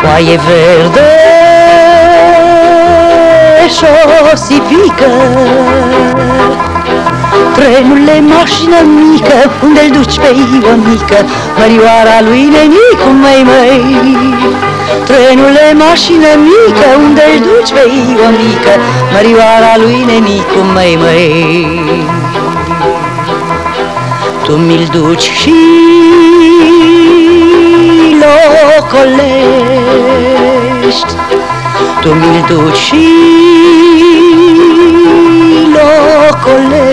foaie verde și o sipică. Trenule, mașină mică, unde-l duci pe mică Mărioara lui nenicu, măi, măi Trenule, mașină mică, unde-l duci pe mică Mărioara lui nenicu, măi, măi Tu mi-l duci și locolești. Tu mi-l duci și locolești.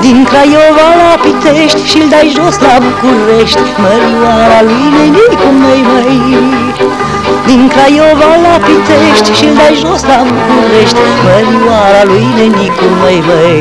Din Craiova la Pitești și-l dai jos la București. Mărioara lui Nenicu, măi, măi Din Craiova la Pitești și-l dai jos la București. Mărioara lui Nenicu, măi, măi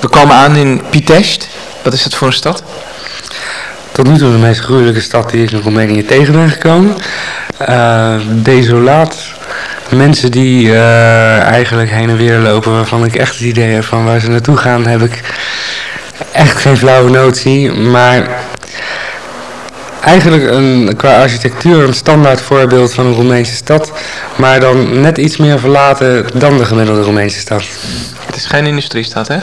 We komen aan in Pitești. Wat is dat voor een stad? Tot nu toe de meest gruwelijke stad die ik in Roemenië tegen ben gekomen. Uh, desolaat. Mensen die uh, eigenlijk heen en weer lopen waarvan ik echt het idee heb van waar ze naartoe gaan heb ik echt geen flauwe notie. Maar eigenlijk een, qua architectuur een standaard voorbeeld van een Roemeense stad. Maar dan net iets meer verlaten dan de gemiddelde Roemeense stad. Het is geen industriestad, hè?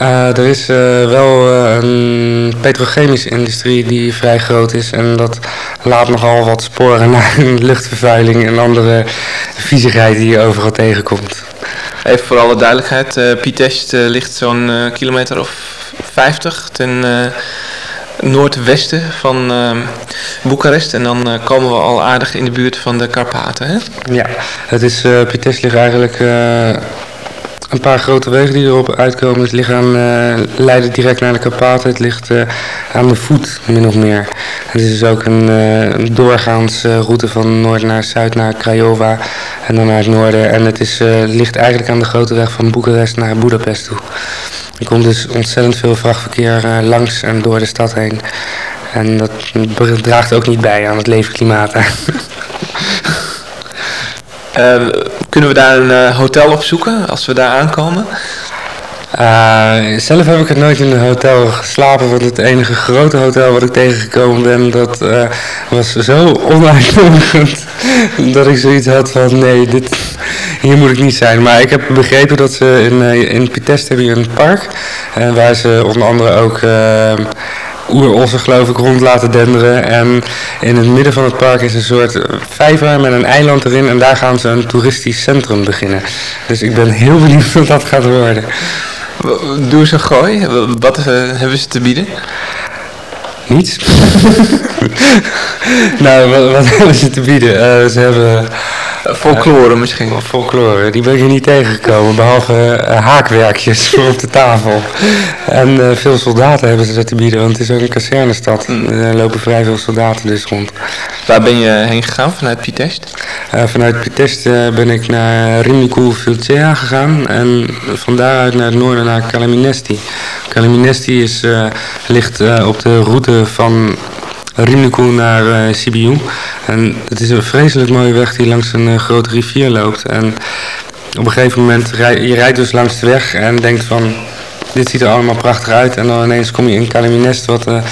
Uh, er is uh, wel uh, een petrochemische industrie die vrij groot is en dat laat nogal wat sporen naar luchtvervuiling en andere viezigheid die je overal tegenkomt. Even voor alle duidelijkheid, Pitești ligt zo'n kilometer of 50 ten noordwesten van Boekarest en dan komen we al aardig in de buurt van de Karpaten. Hè? Ja, het is, Pitești ligt eigenlijk een paar grote wegen die erop uitkomen. Het ligt aan, leiden direct naar de Karpaten. Het ligt uh, aan de voet, min of meer. Het is dus ook een uh, doorgaans route van noord naar zuid naar Craiova en dan naar het noorden. En het is, ligt eigenlijk aan de grote weg van Boekarest naar Budapest toe. Er komt dus ontzettend veel vrachtverkeer langs en door de stad heen. En dat draagt ook niet bij aan het leefklimaat. Uh, kunnen we daar een uh, hotel op zoeken als we daar aankomen? Uh, zelf heb ik het nooit in een hotel geslapen, want het enige grote hotel wat ik tegengekomen ben, dat was zo onuitnodigend dat ik zoiets had van nee, dit, hier moet ik niet zijn. Maar ik heb begrepen dat ze in, in Pitest hebben een park, waar ze onder andere ook oerossen geloof ik rond laten denderen. En in het midden van het park is een soort vijver met een eiland erin. En daar gaan ze een toeristisch centrum beginnen. Dus ik ben heel benieuwd wat dat gaat worden. Doe eens een gooi. Wat uh, hebben ze te bieden? Niets. nou, wat, wat, hebben ze te bieden? Uh, ze hebben... Folklore misschien. Folklore, die ben ik niet tegengekomen, behalve uh, haakwerkjes voor op de tafel. En uh, veel soldaten hebben ze er te bieden, want het is ook een kazernestad. Mm. Er lopen vrij veel soldaten dus rond. Waar ben je heen gegaan vanuit Pitest? Vanuit Pitest ben ik naar Rimnicu Filcea gegaan en van daaruit naar het noorden naar Kaliminesti. Kaliminesti is, ligt op de route van Rimnicu naar uh, Sibiu. En het is een vreselijk mooie weg die langs een uh, grote rivier loopt. En op een gegeven moment, rij, je rijdt dus langs de weg en denkt van... Dit ziet er allemaal prachtig uit. En dan ineens kom je in Kaliminest, wat uh,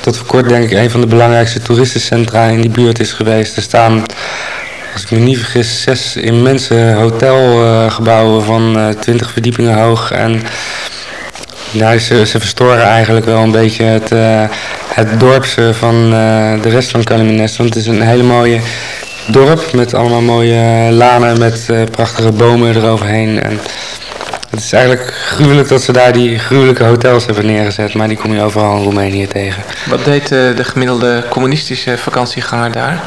tot voor kort denk ik een van de belangrijkste toeristencentra in die buurt is geweest. Er staan, als ik me niet vergis, zes immense hotelgebouwen van 20 verdiepingen hoog. En ja, ze, ze verstoren eigenlijk wel een beetje het, uh, het dorpse van uh, de rest van Kaliminest. Want het is een hele mooie dorp met allemaal mooie lanen met prachtige bomen eroverheen. En het is eigenlijk gruwelijk dat ze daar die gruwelijke hotels hebben neergezet, maar die kom je overal in Roemenië tegen. Wat deed de gemiddelde communistische vakantieganger daar?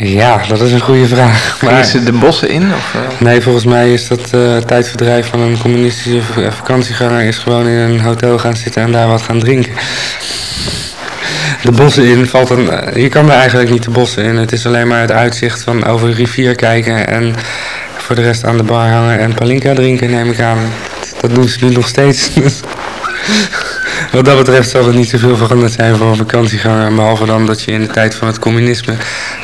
Ja, dat is een goede vraag. Maar ze de bossen in? Of, uh? Nee, volgens mij is dat uh, tijdverdrijf van een communistische vakantieganger is gewoon in een hotel gaan zitten en daar wat gaan drinken. De bossen in valt een. Je kan er eigenlijk niet de bossen in. Het is alleen maar het uitzicht van over de rivier kijken en voor de rest aan de bar hangen en palinka drinken, neem ik aan. Dat doen ze nu nog steeds. wat dat betreft zal er niet zoveel veranderd zijn voor een vakantieganger. Behalve dan dat je in de tijd van het communisme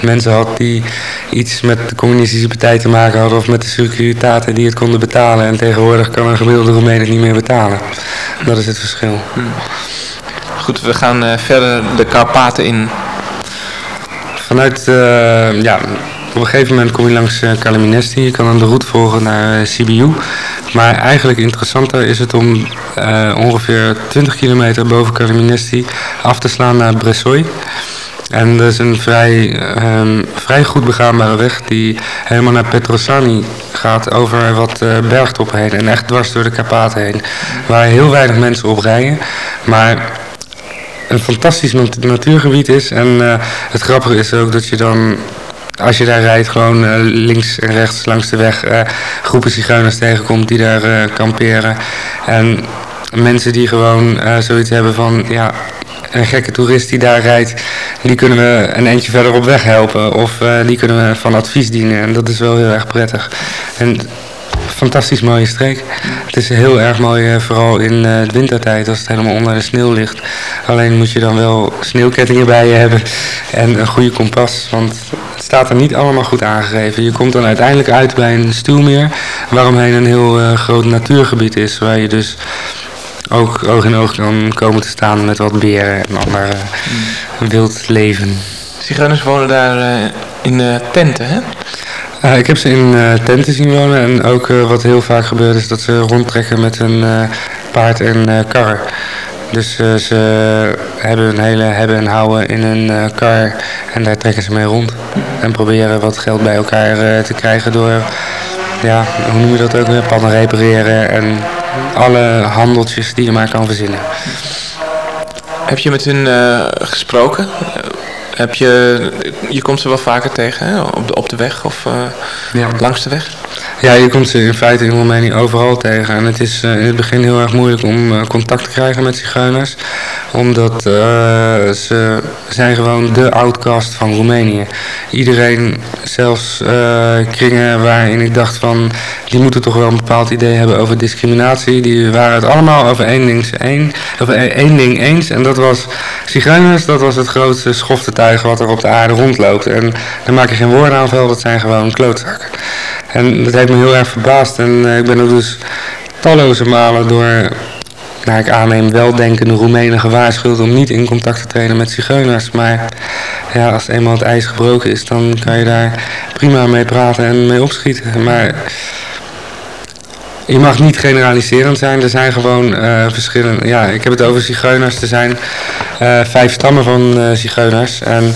mensen had die iets met de communistische partij te maken hadden of met de securitaten die het konden betalen. En tegenwoordig kan een gemiddelde Roemeen het niet meer betalen. Dat is het verschil. Goed, we gaan eh, verder de Karpaten in. Vanuit, eh, ja, op een gegeven moment kom je langs uh, Kaliminesti. Je kan dan de route volgen naar Sibiu. Maar eigenlijk interessanter is het om ongeveer 20 kilometer boven Kaliminesti af te slaan naar Bressoy. En dat is een vrij, um, vrij goed begaanbare weg die helemaal naar Petrosani gaat over wat uh, bergtoppen heen. En echt dwars door de Karpaten heen. Waar heel weinig mensen op rijden. Maar een fantastisch natuurgebied is. En uh, het grappige is ook dat je dan als je daar rijdt, gewoon uh, links en rechts langs de weg uh, groepen zigeuners tegenkomt die daar uh, kamperen. En mensen die gewoon zoiets hebben van, ja, een gekke toerist die daar rijdt, die kunnen we een eindje verder op weg helpen. Of die kunnen we van advies dienen. En dat is wel heel erg prettig. En fantastisch mooie streek. Het is heel erg mooi, vooral in de wintertijd, als het helemaal onder de sneeuw ligt. Alleen moet je dan wel sneeuwkettingen bij je hebben en een goede kompas, want het staat er niet allemaal goed aangegeven. Je komt dan uiteindelijk uit bij een stuwmeer, waaromheen een heel uh, groot natuurgebied is, waar je dus ook oog in oog kan komen te staan met wat beren en ander uh, wild leven. Zigeuners wonen daar in tenten, hè? Uh, ik heb ze in uh, tenten zien wonen en ook uh, wat heel vaak gebeurt is dat ze rondtrekken met een paard en kar. Dus ze hebben een hele hebben en houden in een kar en daar trekken ze mee rond. En proberen wat geld bij elkaar te krijgen door, ja, hoe noem je dat ook weer, pannen repareren en alle handeltjes die je maar kan verzinnen. Heb je met hun gesproken? Heb je, je komt ze wel vaker tegen hè? Op, de, op de weg of uh, ja. langs de weg? Ja, je komt ze in feite in Roemenië overal tegen. En het is uh, in het begin heel erg moeilijk om uh, contact te krijgen met zigeuners. Omdat ze zijn gewoon de outcast van Roemenië. Iedereen, zelfs kringen waarin ik dacht van... die moeten toch wel een bepaald idee hebben over discriminatie. Die waren het allemaal over één ding, één, over één ding eens. En dat was zigeuners, dat was het grootste schoftetuig wat er op de aarde rondloopt. En daar maak je geen woorden aan vuil, dat zijn gewoon klootzakken. En dat heeft me heel erg verbaasd. En uh, ik ben er dus talloze malen door, naar ik aanneem, weldenkende Roemenen gewaarschuwd om niet in contact te treden met zigeuners. Maar ja, als eenmaal het ijs gebroken is, dan kan je daar prima mee praten en mee opschieten. Maar je mag niet generaliserend zijn. Er zijn gewoon uh, verschillende... Ja, ik heb het over zigeuners. Er zijn uh, vijf stammen van uh, zigeuners. En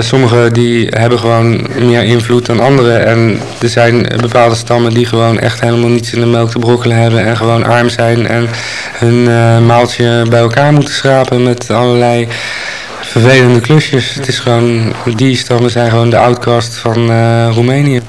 sommige die hebben gewoon meer invloed dan andere. En er zijn bepaalde stammen die gewoon echt helemaal niets in de melk te brokkelen hebben. En gewoon arm zijn. En hun maaltje bij elkaar moeten schrapen met allerlei vervelende klusjes. Het is gewoon... Die stammen zijn gewoon de outcast van Roemenië.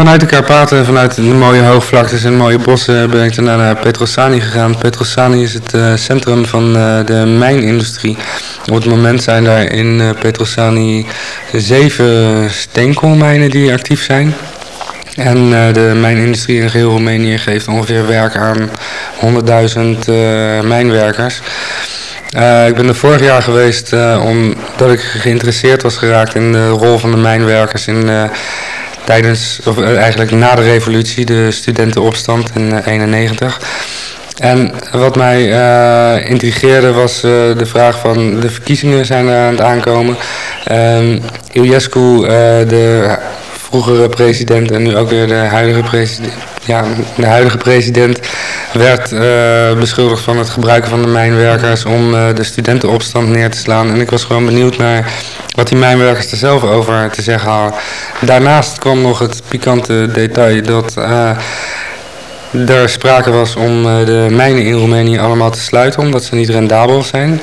Vanuit de Karpaten, vanuit de mooie hoogvlaktes en mooie bossen ben ik naar Petrosani gegaan. Petrosani is het uh, centrum van de mijnindustrie. Op het moment zijn daar in Petrosani zeven steenkoolmijnen die actief zijn. En de mijnindustrie in geheel Roemenië geeft ongeveer werk aan 100.000 mijnwerkers. Ik ben er vorig jaar geweest omdat ik geïnteresseerd was geraakt in de rol van de mijnwerkers in, tijdens, of eigenlijk na de revolutie, de studentenopstand in 91. En wat mij intrigeerde was de vraag van de verkiezingen zijn aan het aankomen. Iliescu, de vroegere president en nu ook weer de huidige president, ja, de huidige president werd uh, beschuldigd van het gebruiken van de mijnwerkers om uh, de studentenopstand neer te slaan. En ik was gewoon benieuwd naar wat die mijnwerkers er zelf over te zeggen hadden. Daarnaast kwam nog het pikante detail dat uh, er sprake was om de mijnen in Roemenië allemaal te sluiten omdat ze niet rendabel zijn.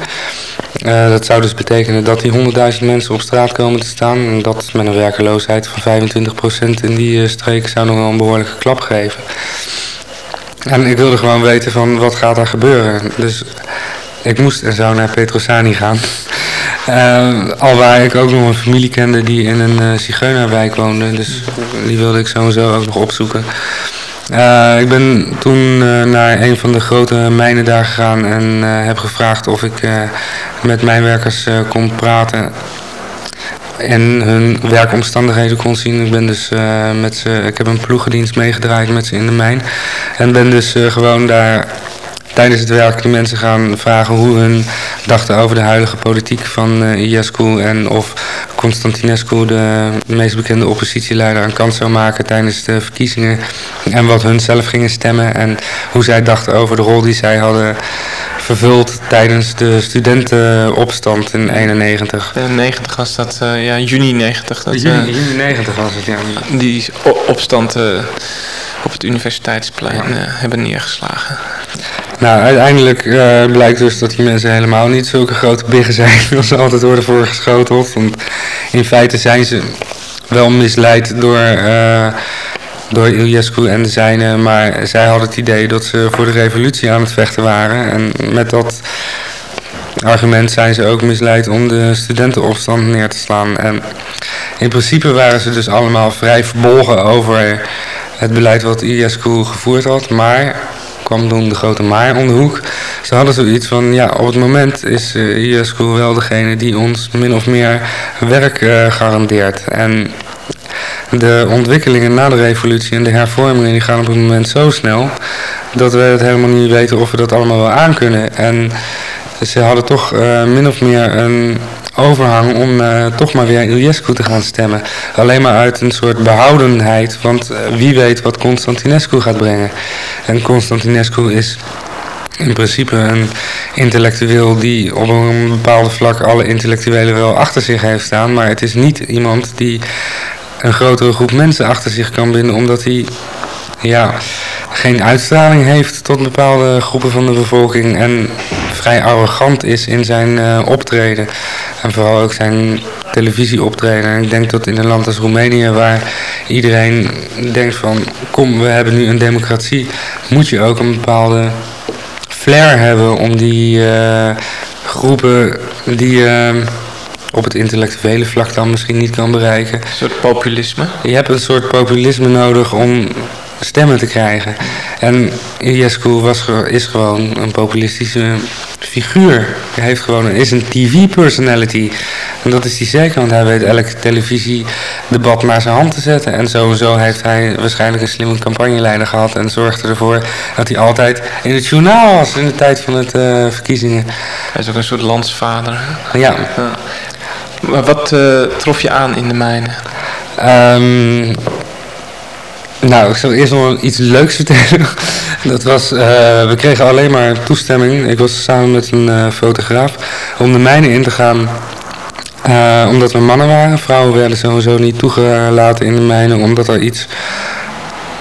Uh, dat zou dus betekenen dat die 100.000 mensen op straat komen te staan. En dat met een werkeloosheid van 25% in die uh, streek zou nog wel een behoorlijke klap geven. En ik wilde gewoon weten van wat gaat er gebeuren. Dus ik moest en zou naar Petrosani gaan. Uh, al waar ik ook nog een familie kende die in een zigeunerwijk woonde. Dus die wilde ik sowieso ook nog opzoeken. Ik ben toen naar een van de grote mijnen daar gegaan en heb gevraagd of ik met mijnwerkers kon praten en hun werkomstandigheden kon zien. Ik ben dus met ze, ik heb een ploegendienst meegedraaid met ze in de mijn en ben dus gewoon daar tijdens het werk de mensen gaan vragen hoe hun dachten over de huidige politiek van uh, en of Constantinescu, de meest bekende oppositieleider, een kans zou maken tijdens de verkiezingen. En wat hun zelf gingen stemmen en hoe zij dachten over de rol die zij hadden vervuld tijdens de studentenopstand in 91. In 90 was dat, uh, ja, juni 90. Dat, juni, uh, juni 90 was het, ja. Die opstand op het universiteitsplein hebben neergeslagen. Nou, uiteindelijk uh, blijkt dus dat die mensen helemaal niet zulke grote biggen zijn als ze altijd worden voorgeschoteld. Want in feite zijn ze wel misleid door, uh, door Iliescu en de zijnen, maar zij hadden het idee dat ze voor de revolutie aan het vechten waren. En met dat argument zijn ze ook misleid om de studentenopstand neer te slaan. En in principe waren ze dus allemaal vrij verbolgen over het beleid wat Iliescu gevoerd had, maar kwam toen de grote maar om de hoek. Ze hadden zoiets van, ja, op het moment is uh, wel degene die ons min of meer werk uh, garandeert. En de ontwikkelingen na de revolutie en de hervormingen die gaan op het moment zo snel dat we het helemaal niet weten of we dat allemaal wel aankunnen. En ze hadden toch uh, min of meer een overhang om uh, toch maar weer Iliescu te gaan stemmen. Alleen maar uit een soort behoudenheid, want uh, wie weet wat Constantinescu gaat brengen. En Constantinescu is in principe een intellectueel die op een bepaalde vlak alle intellectuelen wel achter zich heeft staan. Maar het is niet iemand die een grotere groep mensen achter zich kan binden, omdat hij ja, geen uitstraling heeft tot bepaalde groepen van de bevolking en vrij arrogant is in zijn uh, optreden. En vooral ook zijn televisieoptreden. En ik denk dat in een land als Roemenië, waar iedereen denkt van kom, we hebben nu een democratie, moet je ook een bepaalde flair hebben om die uh, groepen die uh, op het intellectuele vlak dan misschien niet kan bereiken. Een soort populisme? Je hebt een soort populisme nodig om stemmen te krijgen. En Iliescu was, is gewoon een populistische figuur. Hij heeft gewoon, is een tv-personality. En dat is hij zeker, want hij weet elk televisiedebat naar zijn hand te zetten. En sowieso heeft hij waarschijnlijk een slimme campagneleider gehad... en zorgde ervoor dat hij altijd in het journaal was in de tijd van het uh, verkiezingen. Hij is ook een soort landsvader. Ja. ja. Maar wat uh, trof je aan in de mijnen? Um, nou, ik zal eerst nog iets leuks vertellen. Dat was, uh, we kregen alleen maar toestemming. Ik was samen met een uh, fotograaf om de mijnen in te gaan. Omdat we mannen waren. Vrouwen werden sowieso niet toegelaten in de mijnen. Omdat er iets,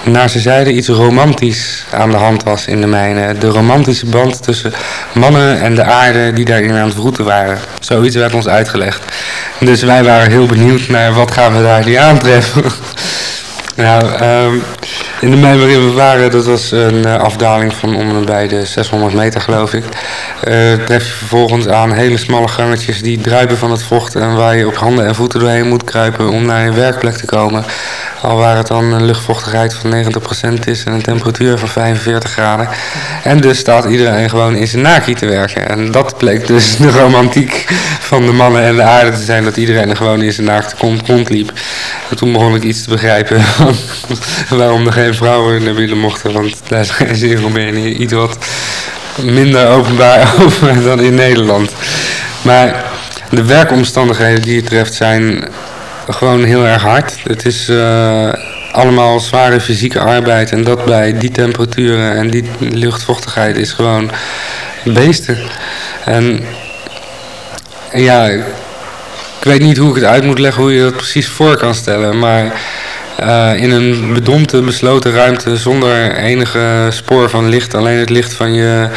naar ze zeiden, iets romantisch aan de hand was in de mijnen. De romantische band tussen mannen en de aarde die daarin aan het vroeten waren. Zoiets werd ons uitgelegd. Dus wij waren heel benieuwd naar wat gaan we daar nu aantreffen. Nou, ehm, in de mijn waarin we waren, dat was een uh, afdaling van om en bij de 600 meter geloof ik. Tref je vervolgens aan hele smalle gangetjes die druipen van het vocht en waar je op handen en voeten doorheen moet kruipen om naar je werkplek te komen. Al waar het dan een luchtvochtigheid van 90% is en een temperatuur van 45 graden. En dus staat iedereen gewoon in zijn naki te werken. En dat bleek dus de romantiek van de mannen en de aarde te zijn, dat iedereen er gewoon in zijn naakte kont rondliep. En toen begon ik iets te begrijpen waarom er geen vrouwen naar binnen mochten. Want daar ze in Roemenië iets wat minder openbaar over dan in Nederland. Maar de werkomstandigheden die je treft zijn gewoon heel erg hard. Het is uh, allemaal zware fysieke arbeid en dat bij die temperaturen en die luchtvochtigheid is gewoon beesten. En ja, weet niet hoe ik het uit moet leggen hoe je dat precies voor kan stellen, maar uh, in een bedompte, besloten ruimte zonder enige spoor van licht. Alleen het licht van je,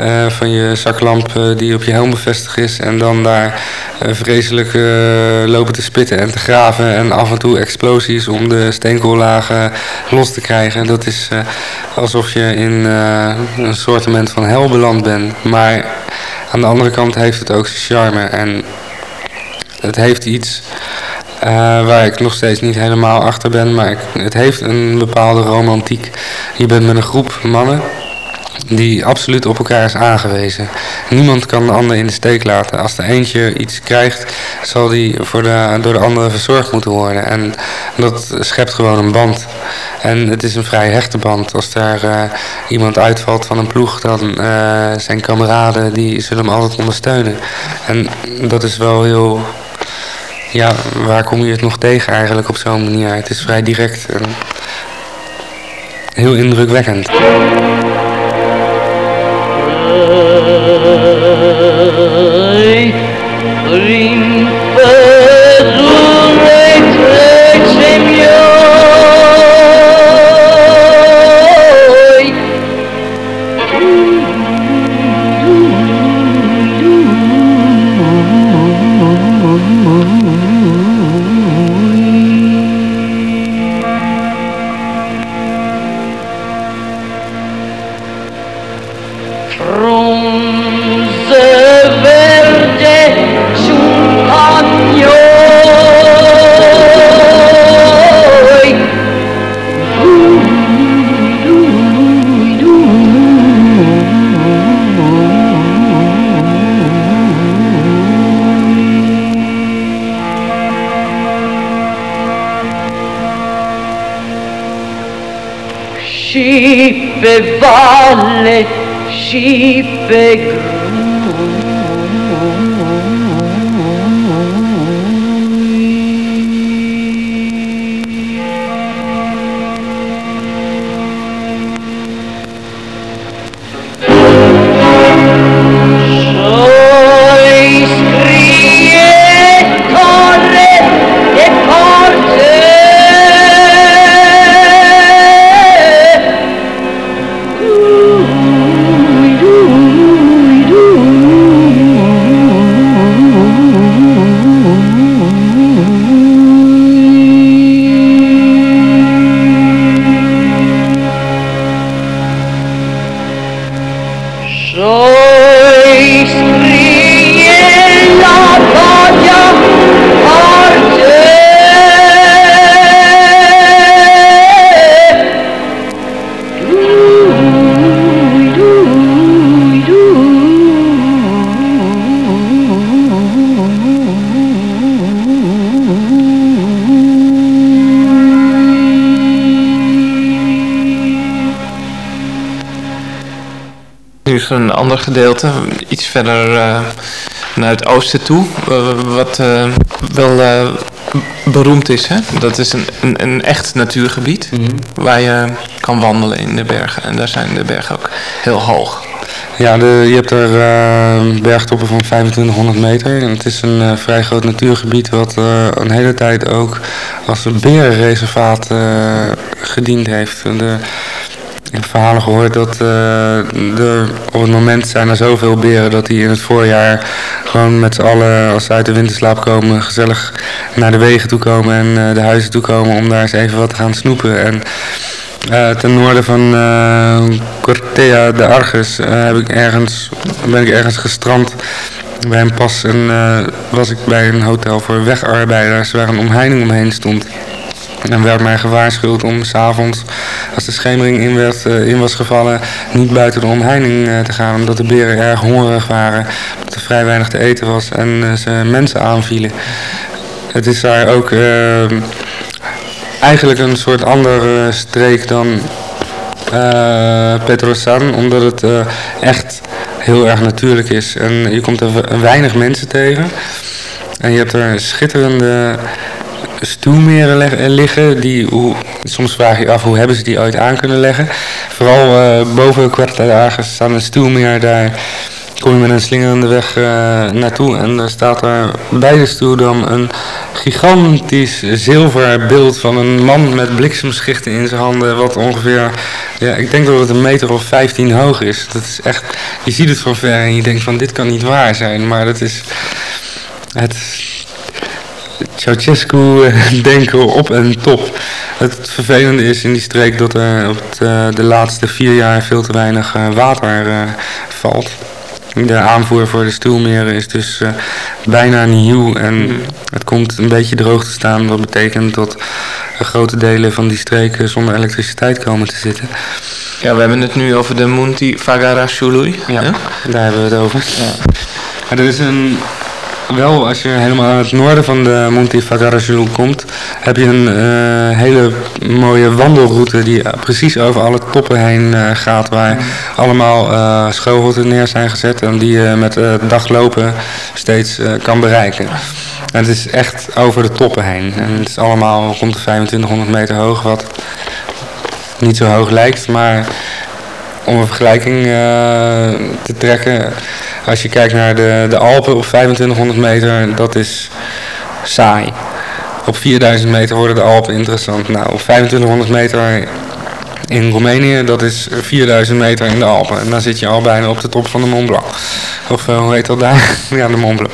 uh, van je zaklamp uh, die op je helm bevestigd is. En dan daar vreselijk lopen te spitten en te graven. En af en toe explosies om de steenkoollagen los te krijgen. Dat is alsof je in een soortement van hel beland bent. Maar aan de andere kant heeft het ook zijn charme. En het heeft iets uh, waar ik nog steeds niet helemaal achter ben, maar het heeft een bepaalde romantiek. Je bent met een groep mannen die absoluut op elkaar is aangewezen. Niemand kan de ander in de steek laten. Als de eentje iets krijgt, zal die voor de, door de andere verzorgd moeten worden. En dat schept gewoon een band. En het is een vrij hechte band. Als daar uh, iemand uitvalt van een ploeg, dan uh, zijn kameraden die zullen hem altijd ondersteunen. En dat is wel heel ja, waar kom je het nog tegen eigenlijk op zo'n manier? Het is vrij direct en heel indrukwekkend. scippe valle, scippe een ander gedeelte, iets verder uh, naar het oosten toe, uh, wat uh, wel beroemd is. Hè? Dat is een, een, een echt natuurgebied mm -hmm. waar je kan wandelen in de bergen. En daar zijn de bergen ook heel hoog. Ja, de, je hebt er uh, bergtoppen van 2500 meter. En het is een uh, vrij groot natuurgebied wat uh, een hele tijd ook als een berenreservaat gediend heeft. De, verhalen gehoord dat uh, er op het moment zijn er zoveel beren dat die in het voorjaar gewoon met z'n allen als ze uit de winterslaap komen gezellig naar de wegen toe komen en uh, de huizen toe komen om daar eens even wat te gaan snoepen. En uh, ten noorden van Cortea de Argus heb ik ergens, ben ik ergens gestrand bij een pas en was ik bij een hotel voor wegarbeiders waar een omheining omheen stond. En werd mij gewaarschuwd om s'avonds, als de schemering in, werd, uh, in was gevallen, niet buiten de omheining uh, te gaan. Omdat de beren erg hongerig waren, dat er vrij weinig te eten was en uh, ze mensen aanvielen. Het is daar ook eigenlijk een soort andere streek dan Petrosan, omdat het echt heel erg natuurlijk is. En je komt er weinig mensen tegen. En je hebt er schitterende stuwmeren liggen. Die, hoe, soms vraag je af hoe hebben ze die ooit aan kunnen leggen. Vooral uh, boven Querta staan een stuwmeer. Daar kom je met een slingerende weg uh, naartoe. En daar staat er bij de stuwdam een gigantisch zilver beeld van een man met bliksemschichten in zijn handen. Wat ongeveer, ja, ik denk dat het een meter of 15 hoog is. Dat is echt, je ziet het van ver en je denkt van dit kan niet waar zijn. Maar dat is, het, Ceausescu eh, denken op en top. Het vervelende is in die streek dat er op de, de laatste vier jaar veel te weinig uh, water valt. De aanvoer voor de stuwmeren is dus uh, bijna nieuw en mm. het komt een beetje droog te staan. Dat betekent dat grote delen van die streken zonder elektriciteit komen te zitten. Ja, we hebben het nu over de Munti Fagara Shului. Ja, daar hebben we het over. Ja. Maar er is een wel, als je helemaal aan het noorden van de Monte Fagarajulu komt, heb je een uh, hele mooie wandelroute die precies over alle toppen heen uh, gaat, waar allemaal uh, neer zijn gezet en die je met daglopen steeds kan bereiken. En het is echt over de toppen heen. En het is allemaal rond de 2500 meter hoog, wat niet zo hoog lijkt, maar om een vergelijking te trekken als je kijkt naar de, de Alpen op 2500 meter, dat is saai. Op 4000 meter worden de Alpen interessant. Nou, op 2500 meter in Roemenië, dat is 4000 meter in de Alpen. En dan zit je al bijna op de top van de Mont Blanc. Of uh, hoe heet dat daar? ja, de Mont Blanc.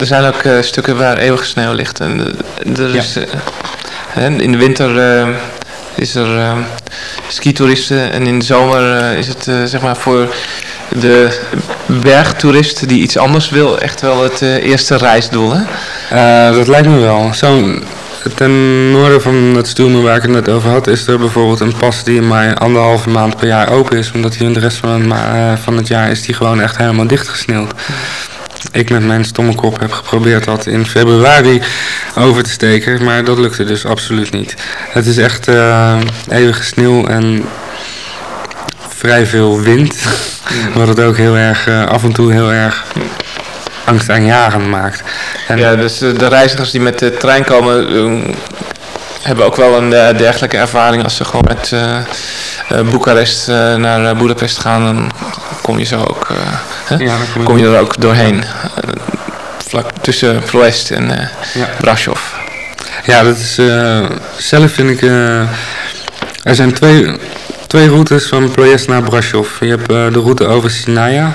Er zijn ook uh, stukken waar eeuwige sneeuw ligt. En er is, ja. uh, in de winter is er skitoeristen en in de zomer is het zeg maar voor de bergtoerist die iets anders wil, echt wel het uh, eerste reisdoel, hè? Uh, dat lijkt me wel. Zo, ten noorden van het Stoemen waar ik het net over had, is er bijvoorbeeld een pas die maar anderhalve maand per jaar open is. Omdat hij de rest van het, uh, van het jaar is die gewoon echt helemaal dichtgesneeuwd. Ik met mijn stomme kop heb geprobeerd dat in februari over te steken, maar dat lukte dus absoluut niet. Het is echt eeuwige sneeuw en vrij veel wind. Wat het ook heel erg uh, af en toe heel erg angstaanjagend maakt. En ja, dus uh, de reizigers die met de trein komen uh, hebben ook wel een dergelijke ervaring als ze gewoon met Boekarest naar Budapest gaan. Dan kom je zo ook, ja, kom, kom, je er ook doorheen. vlak tussen Ploest en ja. Brasov. Ja, dat is zelf vind ik. er zijn twee twee routes van Ploiest naar Brasov. Je hebt uh, de route over Sinaia.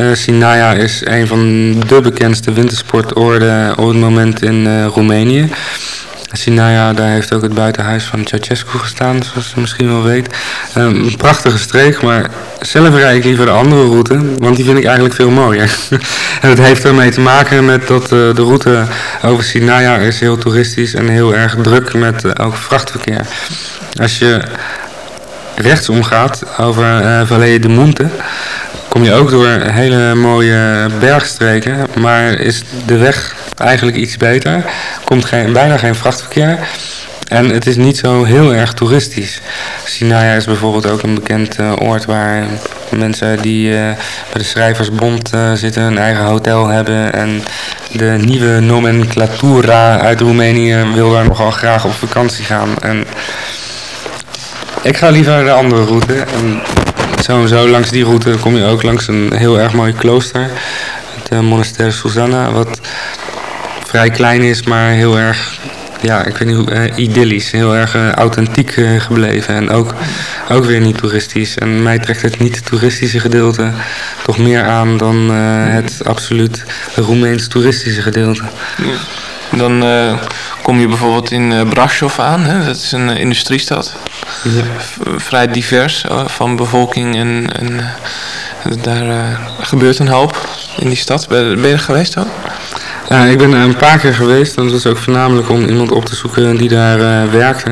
Uh, Sinaia is een van de bekendste wintersportorden op het moment in uh, Roemenië. Sinaia, daar heeft ook het buitenhuis van Ceausescu gestaan, zoals je misschien wel weet. een prachtige streek, maar zelf rijd ik liever de andere route, want die vind ik eigenlijk veel mooier. en het heeft ermee te maken met dat de route over Sinaia is heel toeristisch en heel erg druk met ook vrachtverkeer. Als je rechtsom gaat over uh, Vallée de Monte, kom je ook door hele mooie bergstreken, maar is de weg eigenlijk iets beter. Komt bijna geen vrachtverkeer. En het is niet zo heel erg toeristisch. Sinaia is bijvoorbeeld ook een bekend uh, oord waar mensen die uh, bij de Schrijversbond uh, zitten een eigen hotel hebben. En de nieuwe nomenclatura uit Roemenië wil daar nogal graag op vakantie gaan. En ik ga liever de andere route. En sowieso langs die route kom je ook langs een heel erg mooi klooster. Het uh, Susanna, wat vrij klein is, maar heel erg, ja, ik weet niet hoe, uh, idyllisch. Heel erg uh, authentiek gebleven. En ook ook weer niet toeristisch. En mij trekt het niet-toeristische gedeelte toch meer aan dan eh, het absoluut Roemeens toeristische gedeelte. Dan eh, kom je bijvoorbeeld in Brasov aan, hè? dat is een industriestad. Ja. vrij divers van bevolking en, en daar gebeurt een hoop in die stad. Ben, ben je er geweest ook? Uh, ik ben er een paar keer geweest. En dat was ook voornamelijk om iemand op te zoeken die daar uh, werkte.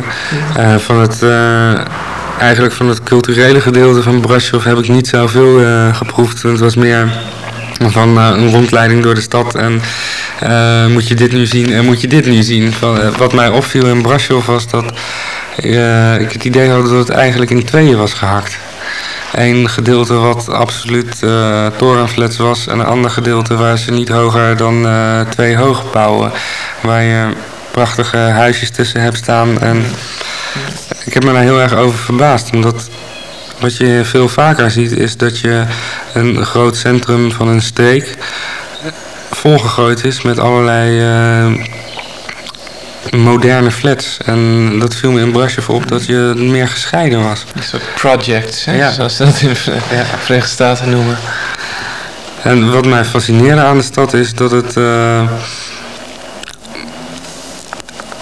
Uh, van het, eigenlijk van het culturele gedeelte van Brasov heb ik niet zoveel geproefd. Het was meer van een rondleiding door de stad en moet je dit nu zien en moet je dit nu zien. Van, wat mij opviel in Brasov was dat ik het idee had dat het eigenlijk in tweeën was gehakt. Eén gedeelte wat absoluut uh, torenflats was en een ander gedeelte waar ze niet hoger dan uh, twee hoog bouwen. Waar je prachtige huisjes tussen hebt staan. En ik heb me daar heel erg over verbaasd. Omdat wat je veel vaker ziet is dat je een groot centrum van een streek volgegooid is met allerlei uh, moderne flats. En dat viel me in Brasov op dat je meer gescheiden was. Een soort projects, hè? Ja. zoals ze dat in de ja. Verenigde Staten noemen. En wat mij fascineerde aan de stad is dat het uh,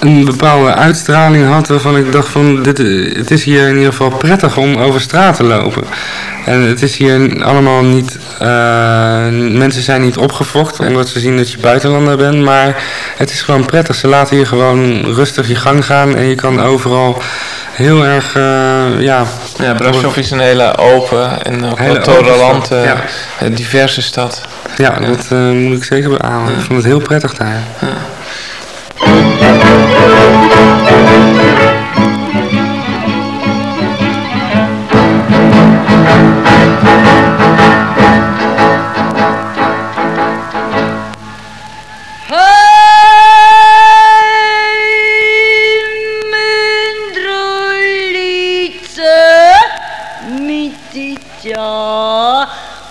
een bepaalde uitstraling had waarvan ik dacht van dit, het is hier in ieder geval prettig om over straat te lopen. En het is hier allemaal niet, uh, mensen zijn niet opgefokt omdat ze zien dat je buitenlander bent, maar het is gewoon prettig. Ze laten hier gewoon rustig je gang gaan en je kan overal heel erg, uh, ja... Ja, Brasov is een hele open en ook hele tolerante, ja. diverse stad. Ja, ja. dat uh, moet ik zeker beamen. Ik vond het heel prettig daar.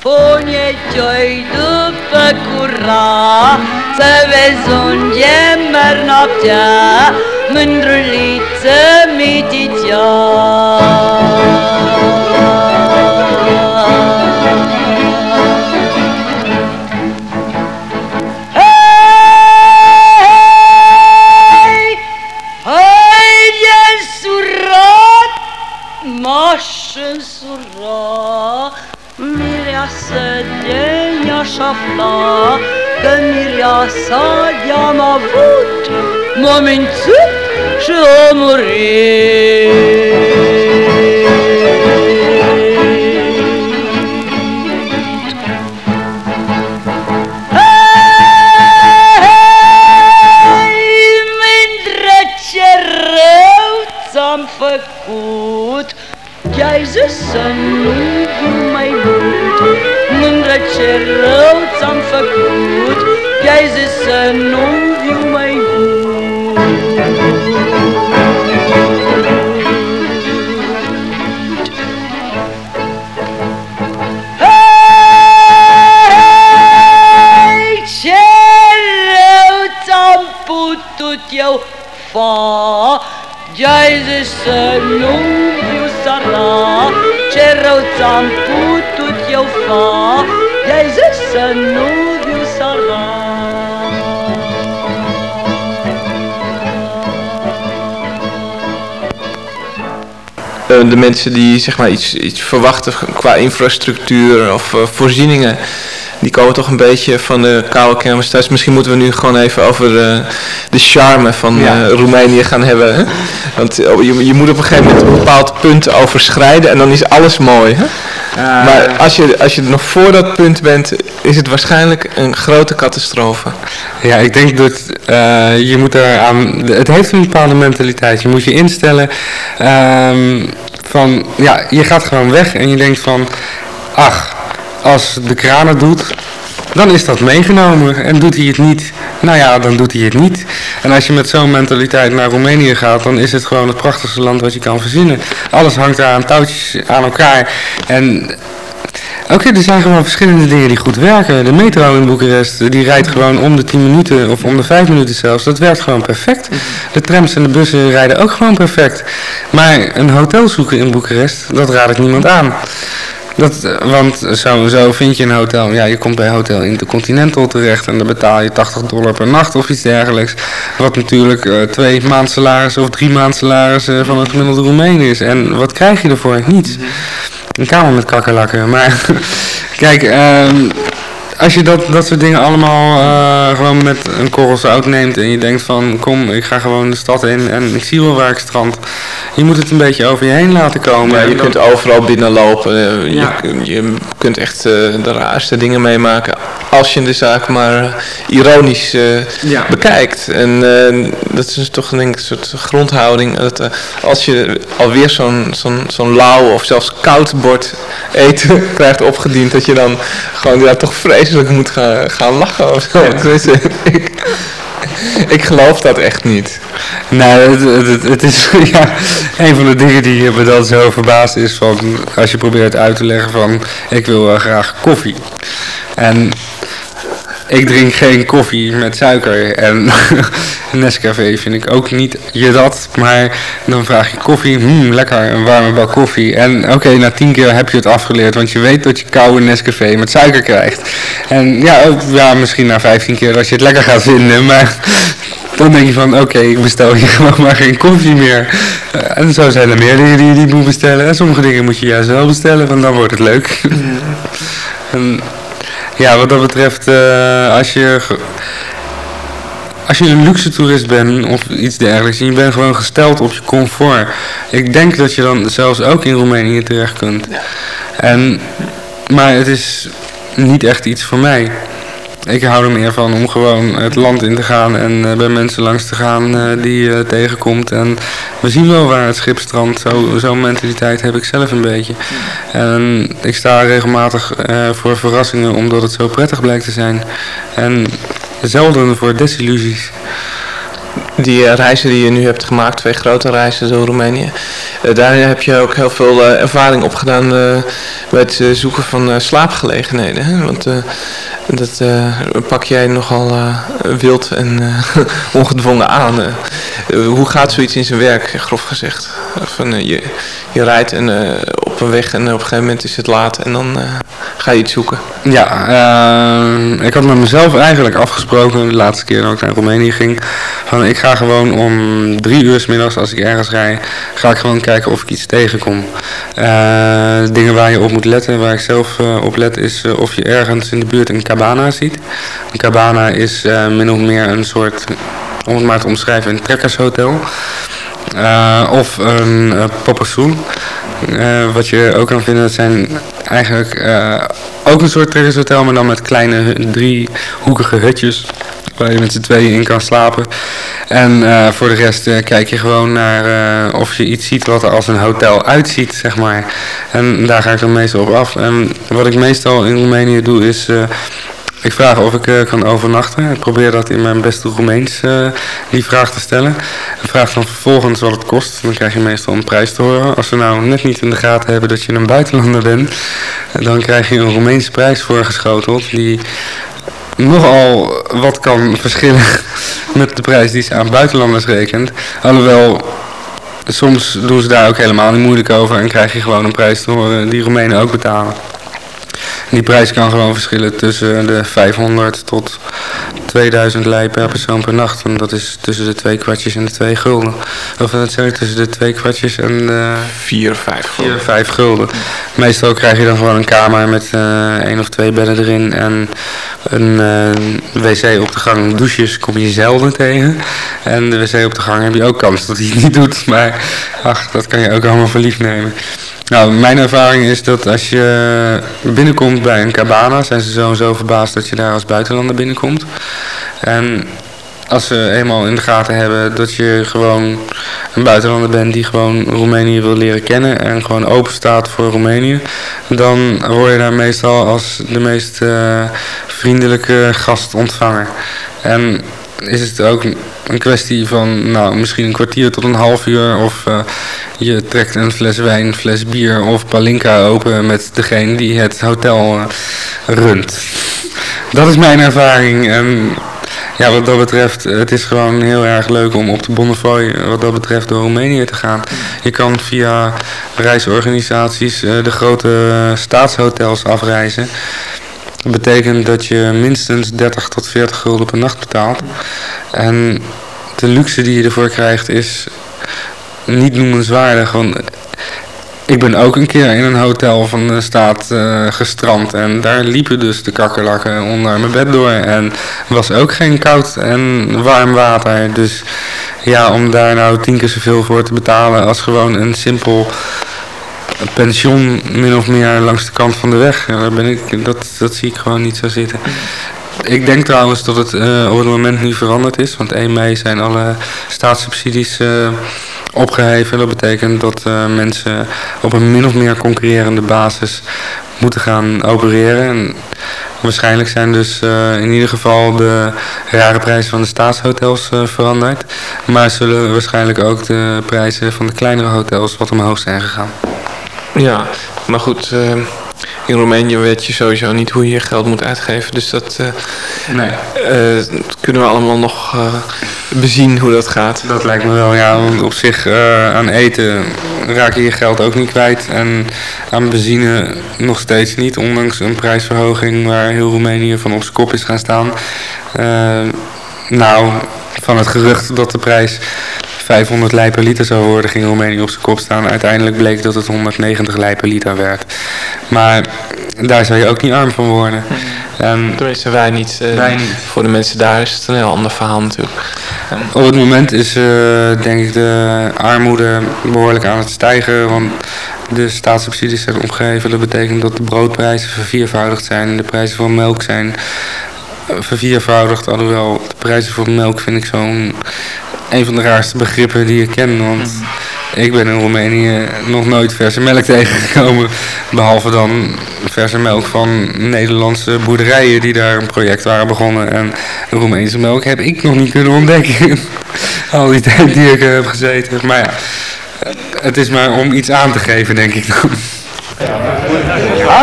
Pune cei după cura Să vezi Ternoptea, mândruliță mititior. M-a mensen die zeg maar, iets, iets verwachten qua infrastructuur of uh, voorzieningen, die komen toch een beetje van de koude kermis thuis. Misschien moeten we nu gewoon even over uh, de charme van ja. uh, Roemenië gaan hebben. Hè? Want je, je moet op een gegeven moment een bepaald punt overschrijden en dan is alles mooi. Hè? maar als je, als je nog voor dat punt bent, is het waarschijnlijk een grote catastrofe. Ja, ik denk dat je moet er aan... Het heeft een bepaalde mentaliteit. Je moet je instellen um, van... Ja, je gaat gewoon weg en je denkt van... Ach, als de kraan het doet, dan is dat meegenomen. En doet hij het niet, nou ja, dan doet hij het niet. En als je met zo'n mentaliteit naar Roemenië gaat, dan is het gewoon het prachtigste land wat je kan verzinnen. Alles hangt daar aan touwtjes aan elkaar. En Oké, er zijn gewoon verschillende dingen die goed werken. De metro in Boekarest, die rijdt gewoon om de 10 minuten of om de 5 minuten zelfs. Dat werkt gewoon perfect. De trams en de bussen rijden ook gewoon perfect. Maar een hotel zoeken in Boekarest, dat raad ik niemand aan. Dat, eh, want sowieso vind je een hotel, ja, je komt bij Hotel Intercontinental terecht en dan betaal je 80 dollar per nacht of iets dergelijks. Wat natuurlijk uh, twee maand salaris of drie maand salaris uh, van een gemiddelde Roemeen is. En wat krijg je ervoor? Niets. Een kamer met kakkerlakken. Maar kijk, um, als je dat, dat soort dingen allemaal uh, gewoon met een korrel zout neemt en je denkt van kom, ik ga gewoon de stad in en ik zie wel waar ik strand. Je moet het een beetje over je heen laten komen. Ja, je kunt overal binnenlopen. Uh, ja. je, je, kunt echt uh, de raarste dingen meemaken als je de zaak maar ironisch ja. bekijkt. En dat is toch denk ik een soort grondhouding. Dat, als je alweer zo'n zo'n zo'n lauw of zelfs koud bord eten krijgt opgediend, dat je dan gewoon ja, toch vreselijk vreselijk moet gaan, gaan lachen of zo. ik, ik geloof dat echt niet. Nee, het, het, het, is ja, een van de dingen die me dan zo verbaast is van als je probeert uit te leggen van ik wil graag koffie. En ik drink geen koffie met suiker. En Nescafé vind ik ook niet je dat. Maar dan vraag je koffie. Hmm, lekker, een warme bak koffie. En oké, na tien keer heb je het afgeleerd. Want je weet dat je koude Nescafé met suiker krijgt. En ja, ook, ja misschien na vijftien keer als je het lekker gaat vinden. Maar dan denk je van, oké, ik bestel hier gewoon maar geen koffie meer. En zo zijn er meer dingen die je niet moet bestellen. En sommige dingen moet je juist wel bestellen, want dan wordt het leuk. en, ja, wat dat betreft, uh, als je als je een luxe toerist bent of iets dergelijks en je bent gewoon gesteld op je comfort. Ik denk dat je dan zelfs ook in Roemenië terecht kunt. En, maar het is niet echt iets voor mij. Ik hou er meer van om gewoon het land in te gaan en uh, bij mensen langs te gaan uh, die je tegenkomt. En we zien wel waar het schip strandt. Zo'n zo mentaliteit heb ik zelf een beetje. En ik sta regelmatig voor verrassingen omdat het zo prettig blijkt te zijn. En zelden voor desillusies. Die reizen die je nu hebt gemaakt, twee grote reizen door Roemenië, daar heb je ook heel veel ervaring opgedaan bij het zoeken van slaapgelegenheden. Want dat uh, pak jij nogal uh, wild en uh, ongedwongen aan. hoe gaat zoiets in zijn werk, grof gezegd? Je, je rijdt en, op een weg en op een gegeven moment is het laat en dan ga je iets zoeken. Ja, ik had met mezelf eigenlijk afgesproken, de laatste keer dat ik naar Roemenië ging, van ik ga gewoon om drie uur s middags als ik ergens rij, ga ik gewoon kijken of ik iets tegenkom. dingen waar je op moet letten, waar ik zelf op let, is of je ergens in de buurt een cabana ziet. Een cabana is uh, min of meer een soort, om het maar te omschrijven, een trekkershotel. Uh, of een uh, wat je ook kan vinden, dat zijn eigenlijk ook een soort trekkershotel, maar dan met kleine driehoekige hutjes waar je met z'n tweeën in kan slapen. En uh, voor de rest uh, kijk je gewoon naar uh, of je iets ziet wat er als een hotel uitziet, zeg maar. En daar ga ik dan meestal op af. En wat ik meestal in Roemenië doe is ik vraag of ik kan overnachten. Ik probeer dat in mijn beste Roemeens die vraag te stellen. Ik vraag dan vervolgens wat het kost. Dan krijg je meestal een prijs te horen. Als we nou net niet in de gaten hebben dat je een buitenlander bent, dan krijg je een Roemeense prijs voorgeschoteld. Die nogal wat kan verschillen met de prijs die ze aan buitenlanders rekent. Alhoewel, soms doen ze daar ook helemaal niet moeilijk over en krijg je gewoon een prijs te horen die Roemenen ook betalen. Die prijs kan gewoon verschillen tussen de 500 tot 2000 lei per persoon per nacht. En dat is tussen de twee kwartjes en de twee gulden. Of dat zeg ik, tussen de twee kwartjes en de... Vier, vijf gulden. Vier, vijf gulden. Meestal krijg je dan gewoon een kamer met uh, één of twee bedden erin. En een uh, wc op de gang. Douches kom je zelden tegen. En de wc op de gang heb je ook kans dat hij het niet doet. Maar ach, dat kan je ook allemaal verliefd nemen. Nou, mijn ervaring is dat als je binnenkomt bij een cabana, zijn ze zo en zo verbaasd dat je daar als buitenlander binnenkomt. En als ze eenmaal in de gaten hebben dat je gewoon een buitenlander bent die gewoon Roemenië wil leren kennen en gewoon open staat voor Roemenië, dan word je daar meestal als de meest uh, vriendelijke gast ontvangen. En is het ook een kwestie van nou, misschien een kwartier tot een half uur. Of uh, je trekt een fles wijn, fles bier of palinka open met degene die het hotel uh, runt. Dat is mijn ervaring. En ja, wat dat betreft, het is gewoon heel erg leuk om op de Bonnefoy wat dat betreft door Roemenië te gaan. Je kan via reisorganisaties uh, de grote staatshotels afreizen. Dat betekent dat je minstens 30 tot 40 gulden per nacht betaalt. En de luxe die je ervoor krijgt is niet noemenswaardig. Want ik ben ook een keer in een hotel van de staat uh, gestrand. En daar liepen dus de kakkerlakken onder mijn bed door. En was ook geen koud en warm water. Dus ja, om daar nou tien keer zoveel voor te betalen als gewoon een simpel pensioen min of meer langs de kant van de weg. Ja, daar ben ik, dat, dat zie ik gewoon niet zo zitten. Ik denk trouwens dat het uh, op het moment nu veranderd is. Want 1 mei zijn alle staatssubsidies uh, opgeheven. Dat betekent dat uh, mensen op een min of meer concurrerende basis moeten gaan opereren. En waarschijnlijk zijn dus in ieder geval de rare prijzen van de staatshotels veranderd. Maar zullen waarschijnlijk ook de prijzen van de kleinere hotels wat omhoog zijn gegaan. Ja, maar goed, in Roemenië weet je sowieso niet hoe je je geld moet uitgeven. Dus dat uh, nee. uh, kunnen we allemaal nog bezien hoe dat gaat. Dat lijkt me wel, ja. Want op zich aan eten raak je je geld ook niet kwijt. En aan benzine nog steeds niet. Ondanks een prijsverhoging waar heel Roemenië van op zijn kop is gaan staan. nou, van het gerucht dat de prijs 500 lei per liter zou worden, ging Roemenië op zijn kop staan. Uiteindelijk bleek dat het 190 lei per liter werd. Maar daar zou je ook niet arm van worden. Um, Tenminste, wij niet. Uh, wij niet. Voor de mensen daar is het een heel ander verhaal natuurlijk. Op het moment is uh, denk ik de armoede behoorlijk aan het stijgen. Want de staatssubsidies zijn opgeheven. Dat betekent dat de broodprijzen verviervoudigd zijn. De prijzen voor melk zijn verviervoudigd. Alhoewel de prijzen voor melk vind ik zo'n een van de raarste begrippen die ik ken. Want ik ben in Roemenië nog nooit verse melk tegengekomen. Behalve dan verse melk van Nederlandse boerderijen die daar een project waren begonnen. En Roemeense melk heb ik nog niet kunnen ontdekken. Al die tijd die ik heb gezeten. Maar ja, het is maar om iets aan te geven denk ik dan.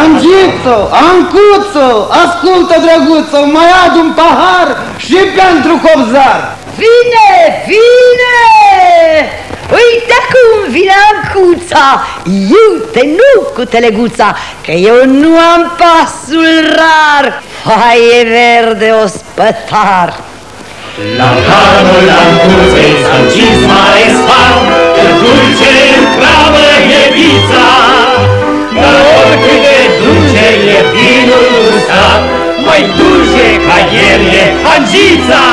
Angițo, Ancuțo, ascultă drăguțo, mai ad un pahar și pentru copzar. Vine, vine! Uite cum vine Ancuța, iute, nu cu teleguța, că eu nu am pasul rar, faie verde ospătar. La carul Ancuței s-a încins mare sfar, că dulce în cravă e vița, dar oricât de dulce e vinul gustat, mai dulce ca el e angița.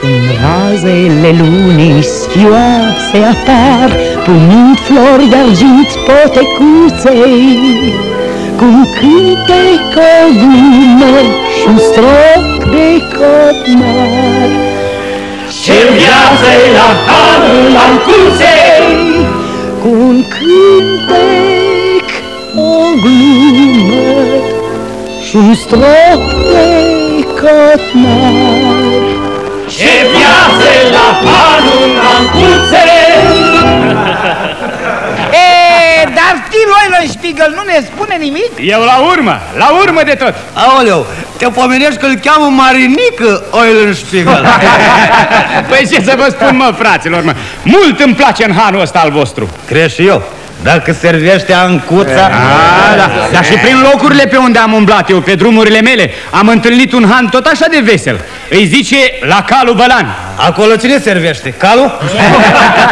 Când razele lunii sfioase apar, Punind flori de argint potecuței, Cum cântec o glumă și-un strop de cotmar. Ce viață la harul ancuței, Cu un cântec, o glumă și-un strop de cotmar. Ce viață la harul ancuței, E, dar Tiroilă Spiegel nu ne spune nimic? Eu la urmă, la urmă de tot. Aoleu, te pomenești că îl cheamă Marinică Eulenspiegel. păi ce să vă spun, mă, fraților, mă. Mult îmi place în hanul ăsta al vostru. Crezi și eu. Dacă servește ancuța... A, da. Dar și prin locurile pe unde am umblat eu, pe drumurile mele, am întâlnit un han tot așa de vesel. Îi zice la calul Bălan. Acolo cine servește? Calul?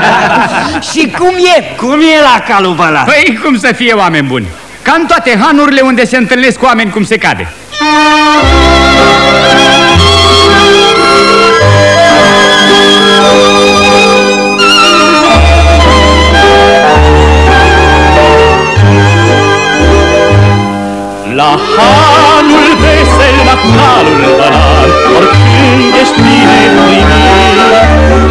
și cum e? Cum e la calul Bălan? Păi cum să fie oameni buni? Ca în toate hanurile unde se întâlnesc oameni cum se cade. Paharul vesel, macalul banan, Oricând ești bine primit,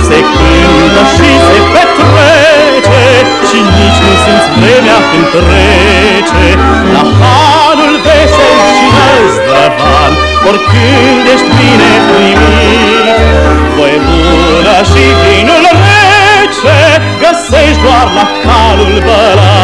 Se cântă și se petrece, Și nici nu simți vremea când trece. La Hanul vesel și năzdrăvan, Oricând ești bine primit, Voi bună și vinul rece, Găsești doar la calul bălan.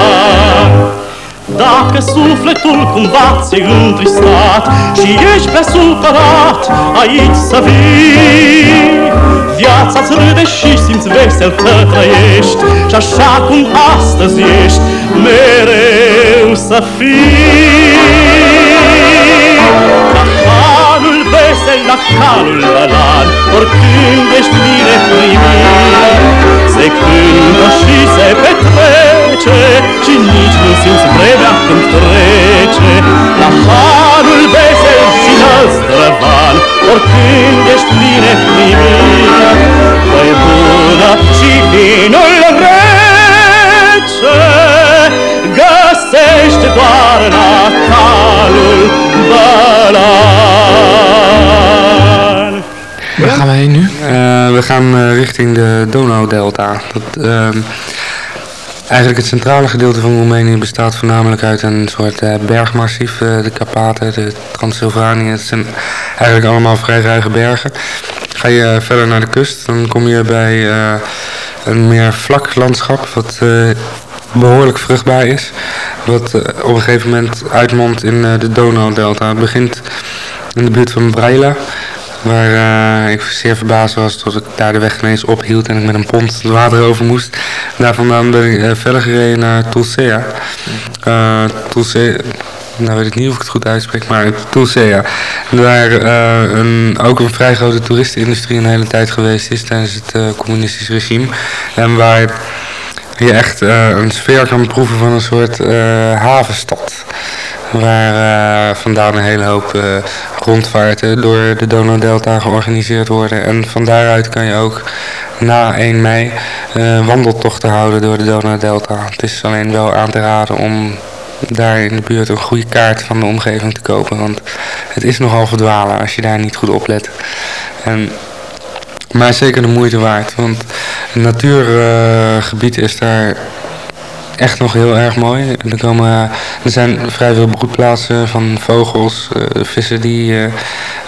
Dacă sufletul cumva ți-e întristat Și ești pe supărat, aici să vii. Viața-ți râde și simți vesel că trăiești Și așa cum astăzi ești, mereu să fii. La calul vesel, la calul bălan Oricând ești bine primit Se cântă și se petrece Și nici nu simți vremea când trece La harul vesel și năzdrăvan Oricând ești bine primit Fă bună și vinul rece Găsești doar la calul bălan Waar gaan we heen nu? Eh, we gaan eh, richting de Donaudelta. Dat, ehm, eigenlijk het centrale gedeelte van Roemenië bestaat voornamelijk uit een soort eh, bergmassief. eh, de Karpaten, de Transylvanië. Het zijn eigenlijk allemaal vrij ruige bergen. Ga je verder naar de kust, dan kom je bij eh, een meer vlak landschap. Wat eh, behoorlijk vruchtbaar is. Wat eh, op een gegeven moment uitmondt in eh, de Donaudelta. Het begint in de buurt van Braila. Waar eh, ik zeer verbaasd was tot ik daar de weg ineens ophield en ik met een pont het water over moest. Daar vandaan ben ik eh, verder gereden naar. Eh Tulsea, nou weet ik niet of ik het goed uitspreek, maar Tulsea. Waar eh, een, ook een vrij grote toeristenindustrie een hele tijd geweest is tijdens het communistisch regime. En waar je echt een sfeer kan proeven van een soort havenstad. Waar vandaan een hele hoop rondvaarten door de Donaudelta georganiseerd worden. En van daaruit kan je ook na 1 mei eh, wandeltochten houden door de Donaudelta. Het is alleen wel aan te raden om daar in de buurt een goede kaart van de omgeving te kopen. Want het is nogal verdwalen als je daar niet goed oplet. En maar zeker de moeite waard, want het natuurgebied is daar echt nog heel erg mooi. Er, komen, er zijn vrij veel broedplaatsen van vogels, eh, vissen die eh,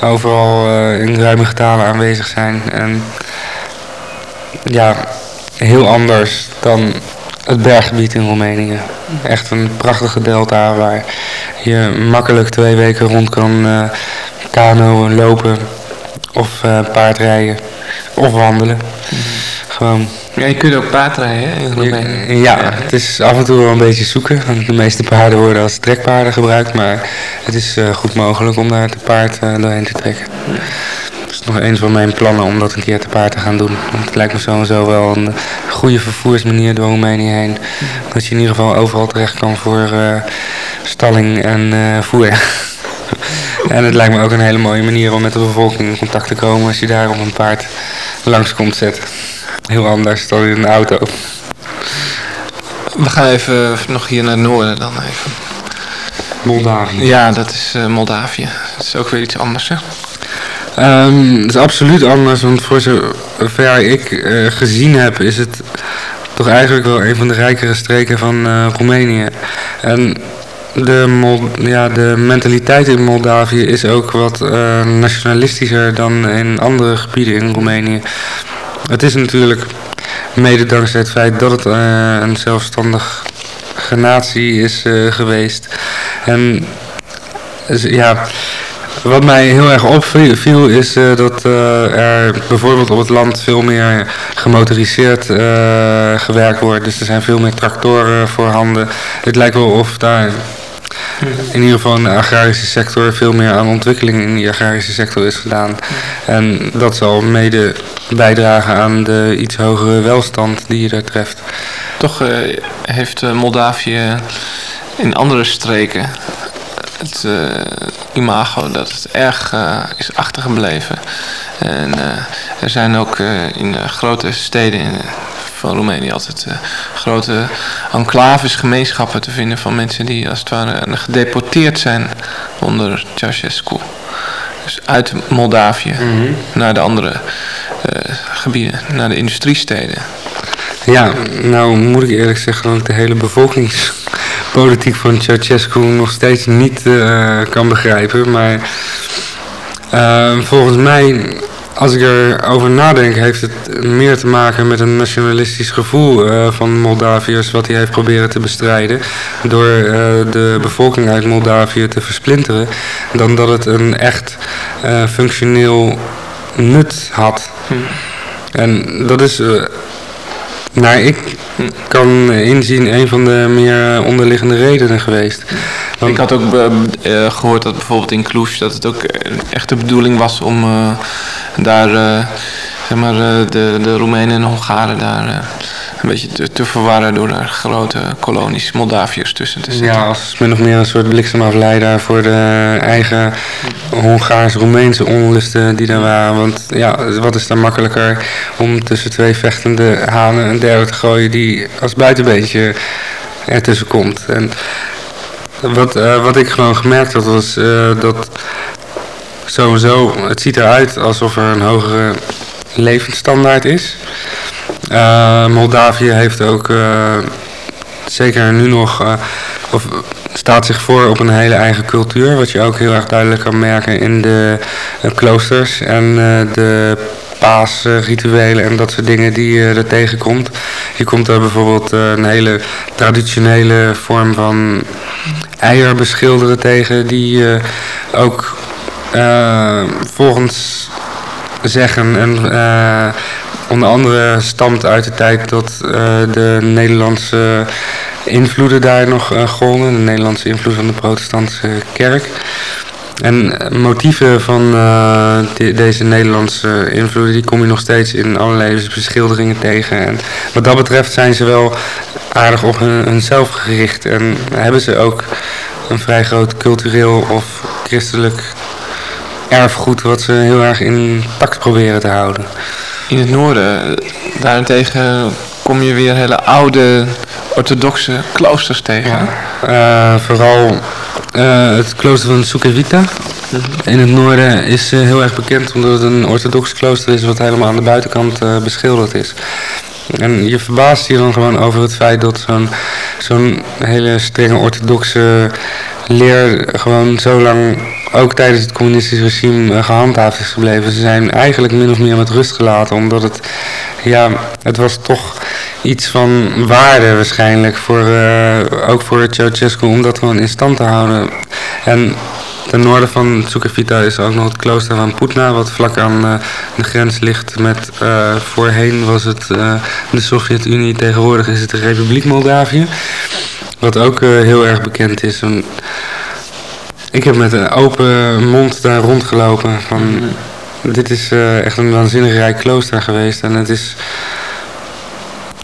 overal eh, in ruime getalen aanwezig zijn. En ja, heel anders dan het berggebied in Roemenië. Echt een prachtige delta waar je makkelijk twee weken rond kan eh kanoën, lopen of eh, paardrijden of wandelen. Gewoon Ja, je kunt ook paardrijden hè, in Roemenië. ja, het is af en toe wel een beetje zoeken. Want de meeste paarden worden als trekpaarden gebruikt. Maar het is eh, goed mogelijk om daar te paard eh, doorheen te trekken. Dat is nog een van mijn plannen om dat een keer te paard te gaan doen. Want het lijkt me sowieso wel een goede vervoersmanier door Roemenië heen. Dat je in ieder geval overal terecht kan voor eh, stalling en voer. en het lijkt me ook een hele mooie manier om met de bevolking in contact te komen als je daar op een paard langs komt zetten. Heel anders dan in een auto. We gaan even nog hier naar het noorden dan even. Moldavië. Ja, dat is eh, Moldavië. Dat is ook weer iets anders hè. Ehm, het is absoluut anders, want voor zover ik eh, gezien heb, is het toch eigenlijk wel een van de rijkere streken van eh, Roemenië. En de, Mol- ja, de mentaliteit in Moldavië is ook wat nationalistischer dan in andere gebieden in Roemenië. Het is natuurlijk mede dankzij het feit dat het eh, een zelfstandige natie is eh, geweest. En dus, ja, wat mij heel erg opviel is eh, dat er bijvoorbeeld op het land veel meer gemotoriseerd gewerkt wordt. Dus er zijn veel meer tractoren voorhanden. Het lijkt wel of daar in ieder geval in de agrarische sector veel meer aan ontwikkeling in die agrarische sector is gedaan. En dat zal mede bijdragen aan de iets hogere welstand die je daar treft. Toch eh, heeft eh, Moldavië in andere streken het eh, imago dat het erg is achtergebleven. En er zijn ook in de grote steden van Roemenië altijd eh, grote enclaves, gemeenschappen te vinden van mensen die als het ware gedeporteerd zijn onder Ceausescu. Dus uit Moldavië naar de andere eh, gebieden, naar de industriesteden. Ja, nou moet ik eerlijk zeggen dat ik de hele bevolkingspolitiek van Ceausescu nog steeds niet eh, kan begrijpen. Maar volgens mij als ik erover nadenk, heeft het meer te maken met een nationalistisch gevoel uh, van Moldaviërs wat hij heeft proberen te bestrijden. Door uh, de bevolking uit Moldavië te versplinteren. Dan dat het een echt uh, functioneel nut had. Hm. En dat is nou, ik kan inzien een van de meer onderliggende redenen geweest. Ik had ook uh, gehoord dat bijvoorbeeld in Cluj dat het ook echt de bedoeling was om uh, daar uh, zeg maar, de, de Roemenen en Hongaren daar een beetje te, te, verwarren door daar grote kolonies Moldaviërs tussen te zetten. Ja, als min of meer een soort bliksemafleider voor de eigen Hongaars-Roemeense onlusten die daar waren. Want ja, wat is dan makkelijker om tussen twee vechtende hanen een derde te gooien die als buitenbeentje ertussen komt. En wat, uh, wat ik gewoon gemerkt had was uh, dat sowieso, het ziet eruit alsof er een hogere levensstandaard is. Uh, Moldavië heeft ook zeker nu nog, of staat zich voor op een hele eigen cultuur. Wat je ook heel erg duidelijk kan merken in de kloosters en de paasrituelen en dat soort dingen die je er tegenkomt. Je komt er bijvoorbeeld een hele traditionele vorm van eier beschilderen tegen die uh, ook uh, volgens zeggen en uh, onder andere stamt uit de tijd dat de Nederlandse invloeden daar nog golden, de Nederlandse invloed van de protestantse kerk. En motieven van uh, deze Nederlandse invloeden, die kom je nog steeds in allerlei beschilderingen tegen. En wat dat betreft zijn ze wel aardig op hun, hunzelf gericht. En hebben ze ook een vrij groot cultureel of christelijk erfgoed wat ze heel erg intact proberen te houden. In het noorden, daarentegen kom je weer hele oude orthodoxe kloosters tegen. Ja, uh, vooral uh, het klooster van Sukevita in het noorden is uh, heel erg bekend omdat het een orthodox klooster is wat helemaal aan de buitenkant beschilderd is. En je verbaast je dan gewoon over het feit dat zo'n zo'n hele strenge orthodoxe leer gewoon zo lang ook tijdens het communistische regime gehandhaafd is gebleven. Ze zijn eigenlijk min of meer met rust gelaten, omdat het, ja, het was toch iets van waarde waarschijnlijk, voor, uh, ook voor Ceausescu, om dat gewoon in stand te houden. En ten noorden van Tsukavita is ook nog het klooster van Putna, wat vlak aan uh, de grens ligt met, uh, voorheen was het de Sovjet-Unie, tegenwoordig is het de Republiek Moldavië. Wat ook heel erg bekend is. Ik heb met een open mond daar rondgelopen van, dit is echt een waanzinnig rijk klooster geweest en het is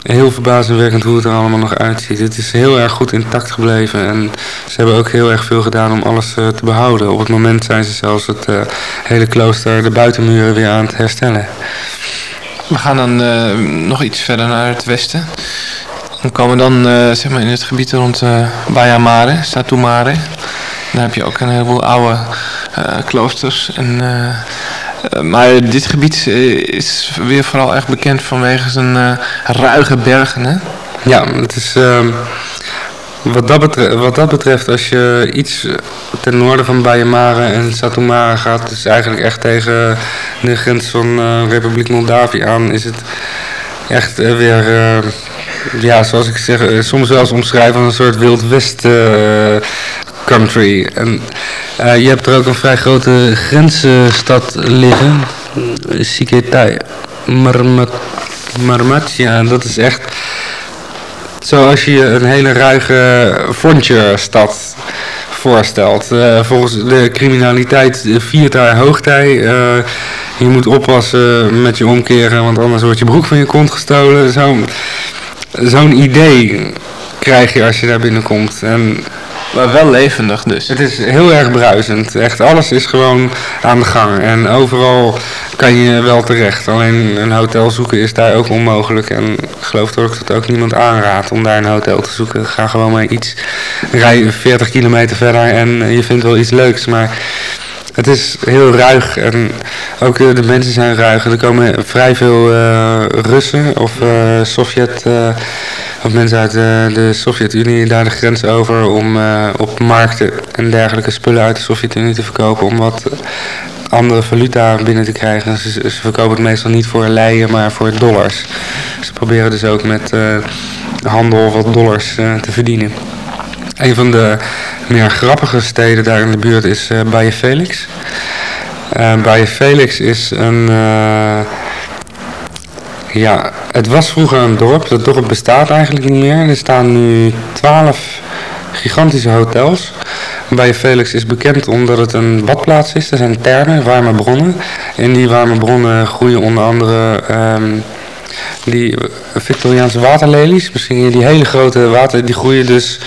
heel verbazingwekkend hoe het er allemaal nog uitziet. Het is heel erg goed intact gebleven en ze hebben ook heel erg veel gedaan om alles uh, te behouden. Op het moment zijn ze zelfs het uh, hele klooster, de buitenmuren weer aan het herstellen. We gaan dan uh, nog iets verder naar het westen. Dan komen we dan zeg maar in het gebied rond Bayamare, Satumare. Daar heb je ook een heleboel oude kloosters en eh, maar dit gebied eh, is weer vooral echt bekend vanwege zijn ruige bergen, hè? Ja, het is... Uh, wat, dat betreft, wat dat betreft, als je iets ten noorden van Bayamare en Satumare gaat... is eigenlijk echt tegen de grens van Republiek Moldavië aan... is het echt weer... ja, zoals ik zeg, soms wel eens omschrijven als een soort Wild West country. En uh, je hebt er ook een vrij grote grensstad liggen. Siketai. Marmat, Marmatia. Dat is echt zoals je een hele ruige stad voorstelt. Uh, volgens de criminaliteit viert daar hoogtij. Uh, je moet oppassen met je omkeren, want anders wordt je broek van je kont gestolen. Zo'n zo'n idee krijg je als je daar binnenkomt. En maar wel levendig dus. Het is heel erg bruisend. Echt alles is gewoon aan de gang. En overal kan je wel terecht. Alleen een hotel zoeken is daar ook onmogelijk. En geloof dat ik dat ook niemand aanraadt om daar een hotel te zoeken. Ga gewoon maar iets, rij 40 kilometer verder en je vindt wel iets leuks. Maar het is heel ruig en ook de mensen zijn ruig. Er komen vrij veel uh, Russen of uh, Sovjet... Of mensen uit de, de Sovjet-Unie daar de grens over om op markten en dergelijke spullen uit de Sovjet-Unie te verkopen om wat andere valuta binnen te krijgen. Ze, ze, verkopen het meestal niet voor leien, maar voor dollars. Ze proberen dus ook met handel wat dollars te verdienen. Een van de meer grappige steden daar in de buurt is uh, Baie Felix. Uh, Baie Felix is een... Uh, ja, het was vroeger een dorp. Dat dorp bestaat eigenlijk niet meer. Er staan nu twaalf gigantische hotels. Baie Felix is bekend omdat het een badplaats is. Er zijn thermen, warme bronnen. In die warme bronnen groeien onder andere... Um, die Victoriaanse waterlelies, misschien die hele grote water, die groeien dus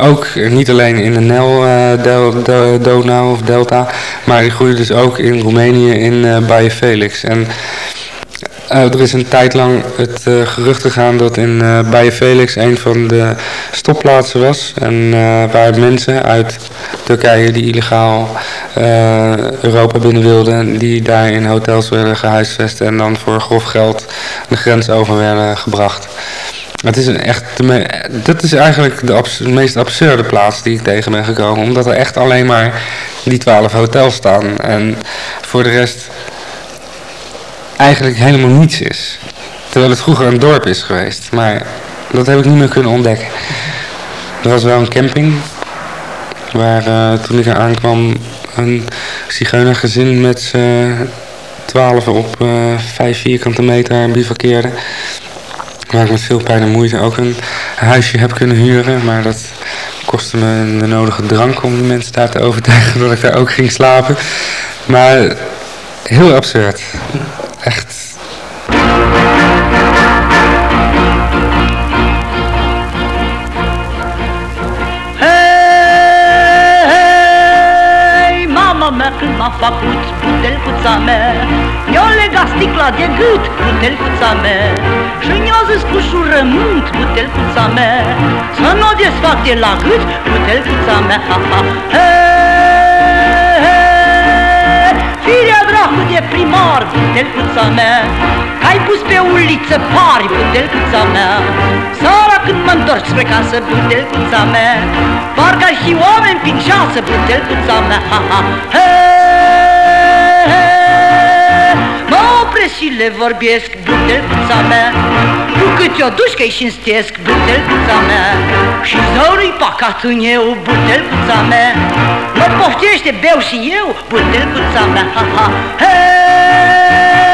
ook niet alleen in de Nel, uh, Donau of Delta, maar die groeien dus ook in Roemenië in uh, Felix. En uh, er is een tijd lang het uh, gerucht gegaan dat in uh, Felix een van de stopplaatsen was. En waar mensen uit Turkije die illegaal Europa binnen wilden, die daar in hotels werden gehuisvest en dan voor grof geld de grens over werden gebracht. Het is een echt, dit is eigenlijk de, de, meest absurde plaats die ik tegen ben gekomen. Omdat er echt alleen maar die twaalf hotels staan. En voor de rest eigenlijk helemaal niets is. Terwijl het vroeger een dorp is geweest. Maar dat heb ik niet meer kunnen ontdekken. Er was wel een camping. Waar uh, toen ik er aankwam een zigeunergezin met z'n twaalf op uh, vijf vierkante meter bivakkeerde. Waar ik met veel pijn en moeite ook een huisje heb kunnen huren. Maar dat kostte me de nodige drank om die mensen daar te overtuigen dat ik daar ook ging slapen. Maar heel absurd. Echt. Hei, mama mea când m-a făcut putelcuța mea Mi-a legat sticla de gât, putelcuța mea Și mi-a zis cu jurământ, putelcuța mea Să nu o desfac de la gât, putelcuța mea ha, ha. Hei, dracu de primar, putelcuța mea. Că-ai pus pe uliță pari, putelcuța mea. Sara când mă întorc spre casă, putelcuța mea. Parcă și oameni prin șasă, putelcuța mea. Ha, ha. Hei, hei, mă opresc și le vorbesc, putelcuța mea. Cu cât o duci că-i și înstesc, butelcuța mea? Și zău-i pacat în eu, butelcuța mea. Mă poftește, beau și eu, butelcuța mea. Ha, ha. Hei, hei,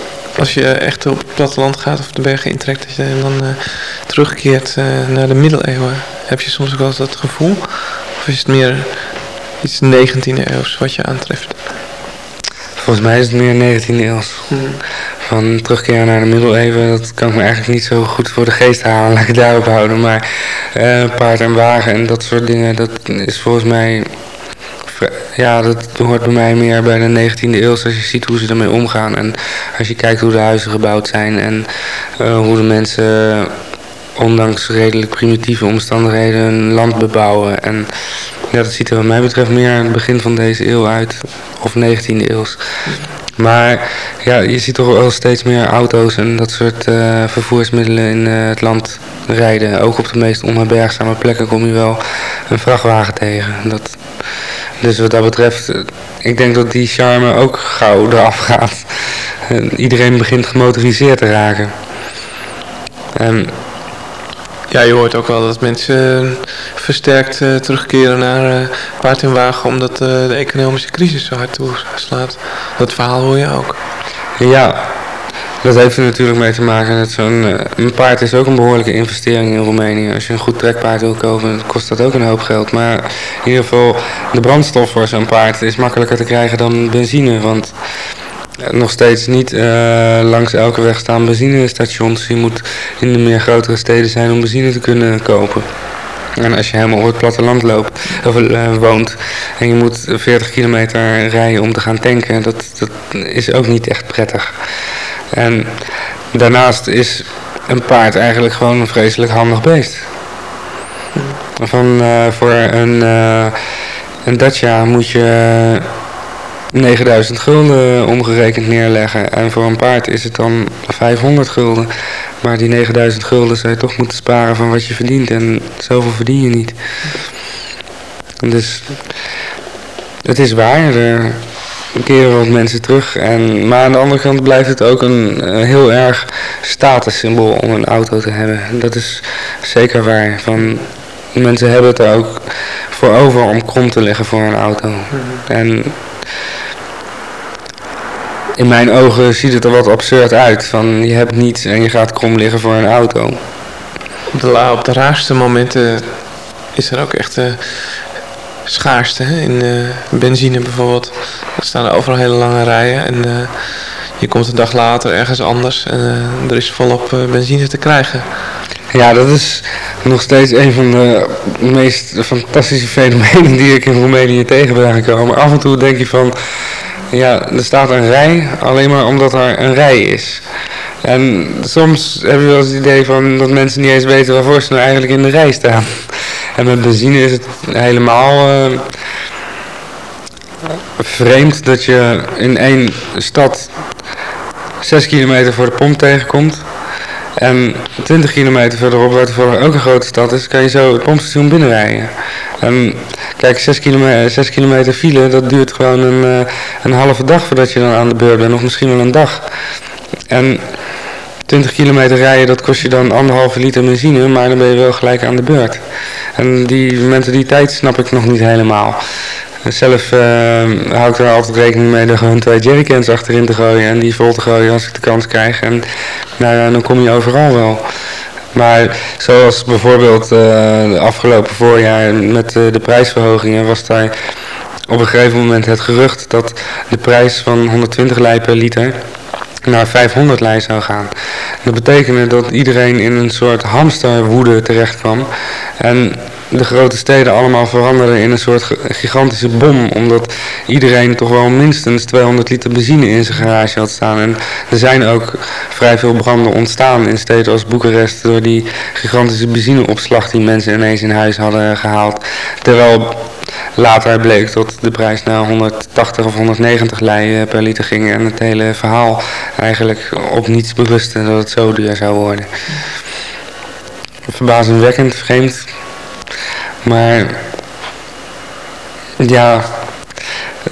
als je echt op het platteland gaat of de bergen intrekt, dat je dan uh, terugkeert uh, naar de middeleeuwen. Heb je soms ook wel dat gevoel? Of is het meer iets 19e eeuws wat je aantreft? Volgens mij is het meer 19e eeuws. Hmm. Van terugkeren naar de middeleeuwen, dat kan ik me eigenlijk niet zo goed voor de geest halen. Laat ik daarop houden. Maar uh, paard en wagen en dat soort dingen, dat is volgens mij... Ja, dat hoort bij mij meer bij de 19e eeuw. Als je ziet hoe ze ermee omgaan. En als je kijkt hoe de huizen gebouwd zijn. En uh, hoe de mensen, ondanks redelijk primitieve omstandigheden, hun land bebouwen. En ja, dat ziet er wat mij betreft meer aan het begin van deze eeuw uit. Of 19e eeuw. Maar ja, je ziet toch wel steeds meer auto's en dat soort uh, vervoersmiddelen in het land rijden. Ook op de meest onherbergzame plekken kom je wel een vrachtwagen tegen. Dat, dus wat dat betreft, ik denk dat die charme ook gauw eraf gaat. iedereen begint gemotoriseerd te raken. En ja, je hoort ook wel dat mensen versterkt uh, terugkeren naar uh, paard en wagen omdat uh, de economische crisis zo hard toeslaat. Dat verhaal hoor je ook. Ja, dat heeft er natuurlijk mee te maken. Dat zo'n een paard is ook een behoorlijke investering in Roemenië. Als je een goed trekpaard wil kopen, kost dat ook een hoop geld. Maar in ieder geval, de brandstof voor zo'n paard is makkelijker te krijgen dan benzine. Want nog steeds niet uh, langs elke weg staan benzinestations. Je moet in de meer grotere steden zijn om benzine te kunnen kopen. En als je helemaal op het platteland loopt, of eh, woont en je moet 40 kilometer rijden om te gaan tanken, dat, dat is ook niet echt prettig. En daarnaast is een paard eigenlijk gewoon een vreselijk handig beest. Van, eh, voor een, uh, een Dacia moet je 9000 gulden omgerekend neerleggen. En voor een paard is het dan 500 gulden. Maar die 9000 gulden zou je toch moeten sparen van wat je verdient. En zoveel verdien je niet. Dus het is waar. Er keren wat mensen terug. En, maar aan de andere kant blijft het ook een, een heel erg statussymbool om een auto te hebben. Dat is zeker waar. Van, mensen hebben het er ook voor over om krom te liggen voor een auto. En in mijn ogen ziet het er wat absurd uit. Van je hebt niets en je gaat krom liggen voor een auto. Op de, op de raarste momenten is er ook echt uh, schaarste. Hè? In uh, benzine bijvoorbeeld. Er staan er overal hele lange rijen. En uh, je komt een dag later ergens anders. En er is volop benzine te krijgen. Ja, dat is nog steeds een van de meest fantastische fenomenen die ik in Roemenië tegen ben gekomen. Af en toe denk je van, ja, er staat een rij alleen maar omdat er een rij is. En soms heb je wel eens het idee van dat mensen niet eens weten waarvoor ze nou eigenlijk in de rij staan. En met benzine is het helemaal uh, vreemd dat je in één stad 6 kilometer voor de pomp tegenkomt. En 20 kilometer verderop, waar toevallig ook een grote stad is, kan je zo het pompstation binnenrijden. En kijk, 6 kilometer, 6 kilometer file, dat duurt gewoon een, uh, een halve dag voordat je dan aan de beurt bent, of misschien wel een dag. En 20 kilometer rijden, dat kost je dan anderhalve liter benzine, maar dan ben je wel gelijk aan de beurt. En die mentaliteit snap ik nog niet helemaal. Zelf uh, hou ik er altijd rekening mee er gewoon twee jerrycans achterin te gooien en die vol te gooien als ik de kans krijg. En nou dan kom je overal wel. Maar zoals bijvoorbeeld uh, afgelopen voorjaar met uh, de prijsverhogingen was daar op een gegeven moment het gerucht dat de prijs van 120 lei per liter naar 500 lei zou gaan. Dat betekende dat iedereen in een soort hamsterwoede terecht kwam. En de grote steden allemaal veranderden in een soort gigantische bom. Omdat iedereen toch wel minstens 200 liter benzine in zijn garage had staan. En er zijn ook vrij veel branden ontstaan in steden als Boekarest. Door die gigantische benzineopslag die mensen ineens in huis hadden gehaald. Terwijl later bleek dat de prijs naar 180 of 190 lei per liter ging. En het hele verhaal eigenlijk op niets berustte dat het zo duur zou worden. Verbazingwekkend, vreemd. Maar ja,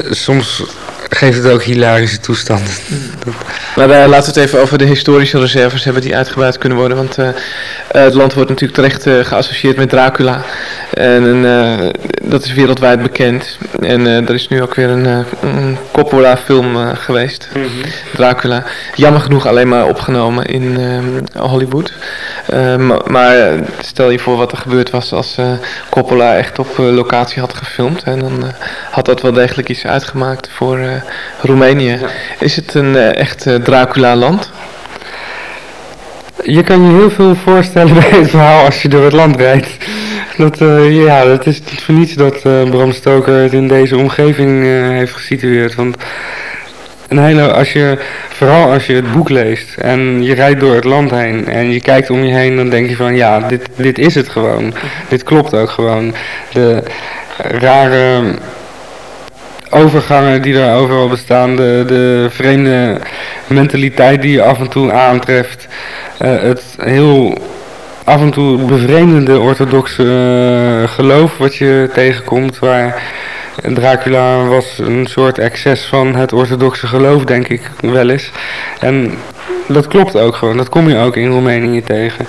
soms geeft het ook hilarische toestanden. Maar laten we het even over de historische reserves hebben die uitgebreid kunnen worden. Want uh, het land wordt natuurlijk terecht uh, geassocieerd met Dracula. En dat is wereldwijd bekend. En er is nu ook weer een, een Coppola film geweest. Mm -hmm. Dracula. Jammer genoeg alleen maar opgenomen in Hollywood. maar stel je voor wat er gebeurd was als Coppola echt op locatie had gefilmd. En dan had dat wel degelijk iets uitgemaakt voor Roemenië. Ja. Is het een echt Dracula-land? Je kan je heel veel voorstellen bij het verhaal als je door het land rijdt. Dat, uh, ja, dat is niet voor niets dat uh, Bram Stoker het in deze omgeving uh, heeft gesitueerd. Want een hele, als je, vooral als je het boek leest en je rijdt door het land heen en je kijkt om je heen, dan denk je van ja, dit, dit is het gewoon. Dit klopt ook gewoon. De rare overgangen die er overal bestaan, de, de vreemde mentaliteit die je af en toe aantreft, het heel af en toe bevreemdende orthodoxe uh, geloof wat je tegenkomt, waar Dracula was een soort excess van het orthodoxe geloof, denk ik wel eens. En dat klopt ook gewoon, dat kom je ook in Roemenië tegen.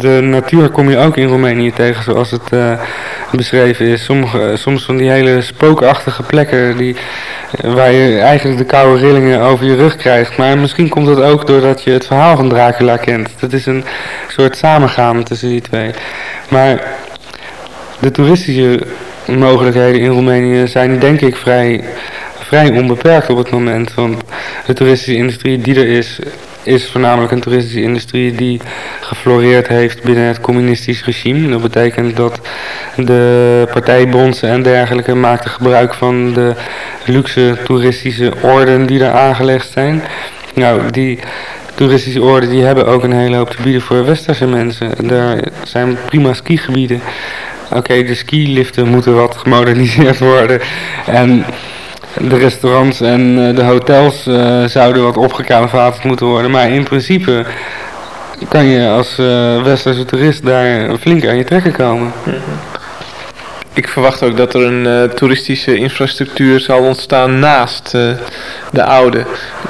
De natuur kom je ook in Roemenië tegen zoals het uh, beschreven is. Sommige, soms van die hele spookachtige plekken die, uh, waar je eigenlijk de koude rillingen over je rug krijgt. Maar misschien komt dat ook doordat je het verhaal van Dracula kent. Dat is een soort samengaan tussen die twee. Maar de toeristische mogelijkheden in Roemenië zijn denk ik vrij, vrij onbeperkt op het moment. Want de toeristische industrie die er is, is voornamelijk een toeristische industrie die gefloreerd heeft binnen het communistisch regime. Dat betekent dat de partijbondsen en dergelijke maakten gebruik van de luxe toeristische orden die er aangelegd zijn. Nou, die toeristische orden die hebben ook een hele hoop te bieden voor westerse mensen. Er zijn prima skigebieden. Oké, de skiliften moeten wat gemoderniseerd worden. En de restaurants en eh, de hotels uh, zouden wat opgekalevaterd moeten worden. Maar in principe kan je als uh, westerse toerist daar flink aan je trekken komen. Ik verwacht ook dat er een uh, toeristische infrastructuur zal ontstaan naast uh, de oude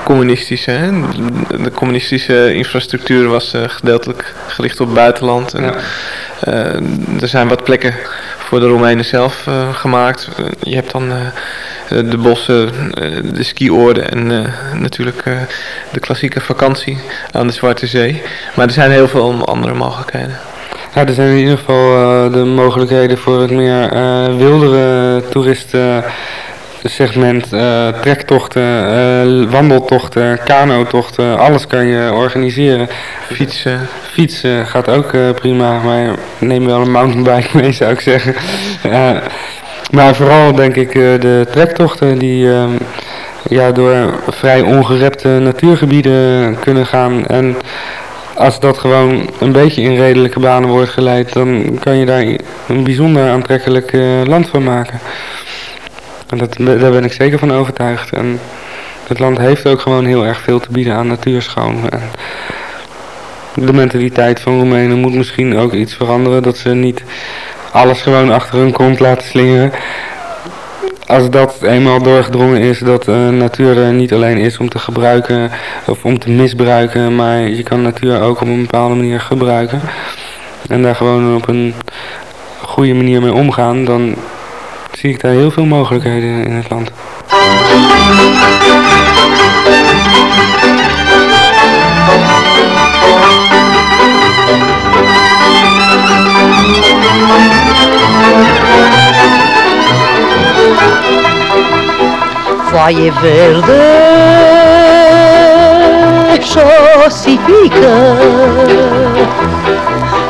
communistische. Hè? De communistische infrastructuur was uh, gedeeltelijk gericht op het buitenland. En, ja. er zijn wat plekken voor de Romeinen zelf gemaakt. je hebt dan de bossen, de skioorden en natuurlijk de klassieke vakantie aan de Zwarte Zee. Maar er zijn heel veel andere mogelijkheden. Ja, er zijn in ieder geval de mogelijkheden voor het meer wildere toeristen segment, uh, trektochten, wandeltochten, kanotochten, alles kan je organiseren. Fietsen. Fietsen gaat ook prima, maar neem wel een mountainbike mee zou ik zeggen. maar vooral denk ik de trektochten die ja, door vrij ongerepte natuurgebieden kunnen gaan en als dat gewoon een beetje in redelijke banen wordt geleid, dan kan je daar een bijzonder aantrekkelijk uh, land van maken. En dat, daar ben ik zeker van overtuigd. En het land heeft ook gewoon heel erg veel te bieden aan natuurschoon. En de mentaliteit van Roemenen moet misschien ook iets veranderen. Dat ze niet alles gewoon achter hun kont laten slingeren als dat eenmaal doorgedrongen is dat uh, natuur er niet alleen is om te gebruiken of om te misbruiken, maar je kan natuur ook op een bepaalde manier gebruiken en daar gewoon op een goede manier mee omgaan, dan zie ik daar heel veel mogelijkheden in het land. foaie verde șosifică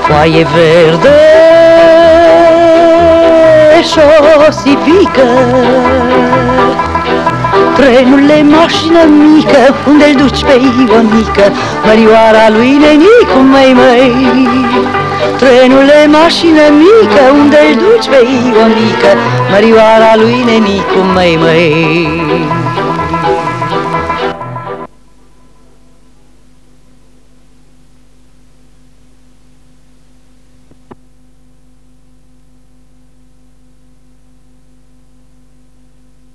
Foaie verde șosifică Trenule, mașină mică, unde-l duci pe Ionică? Mărioara lui Nenicu, măi, măi Trenule, mașină mică, unde-l duci pe Ionică? Mărioara lui Nenicu, măi, măi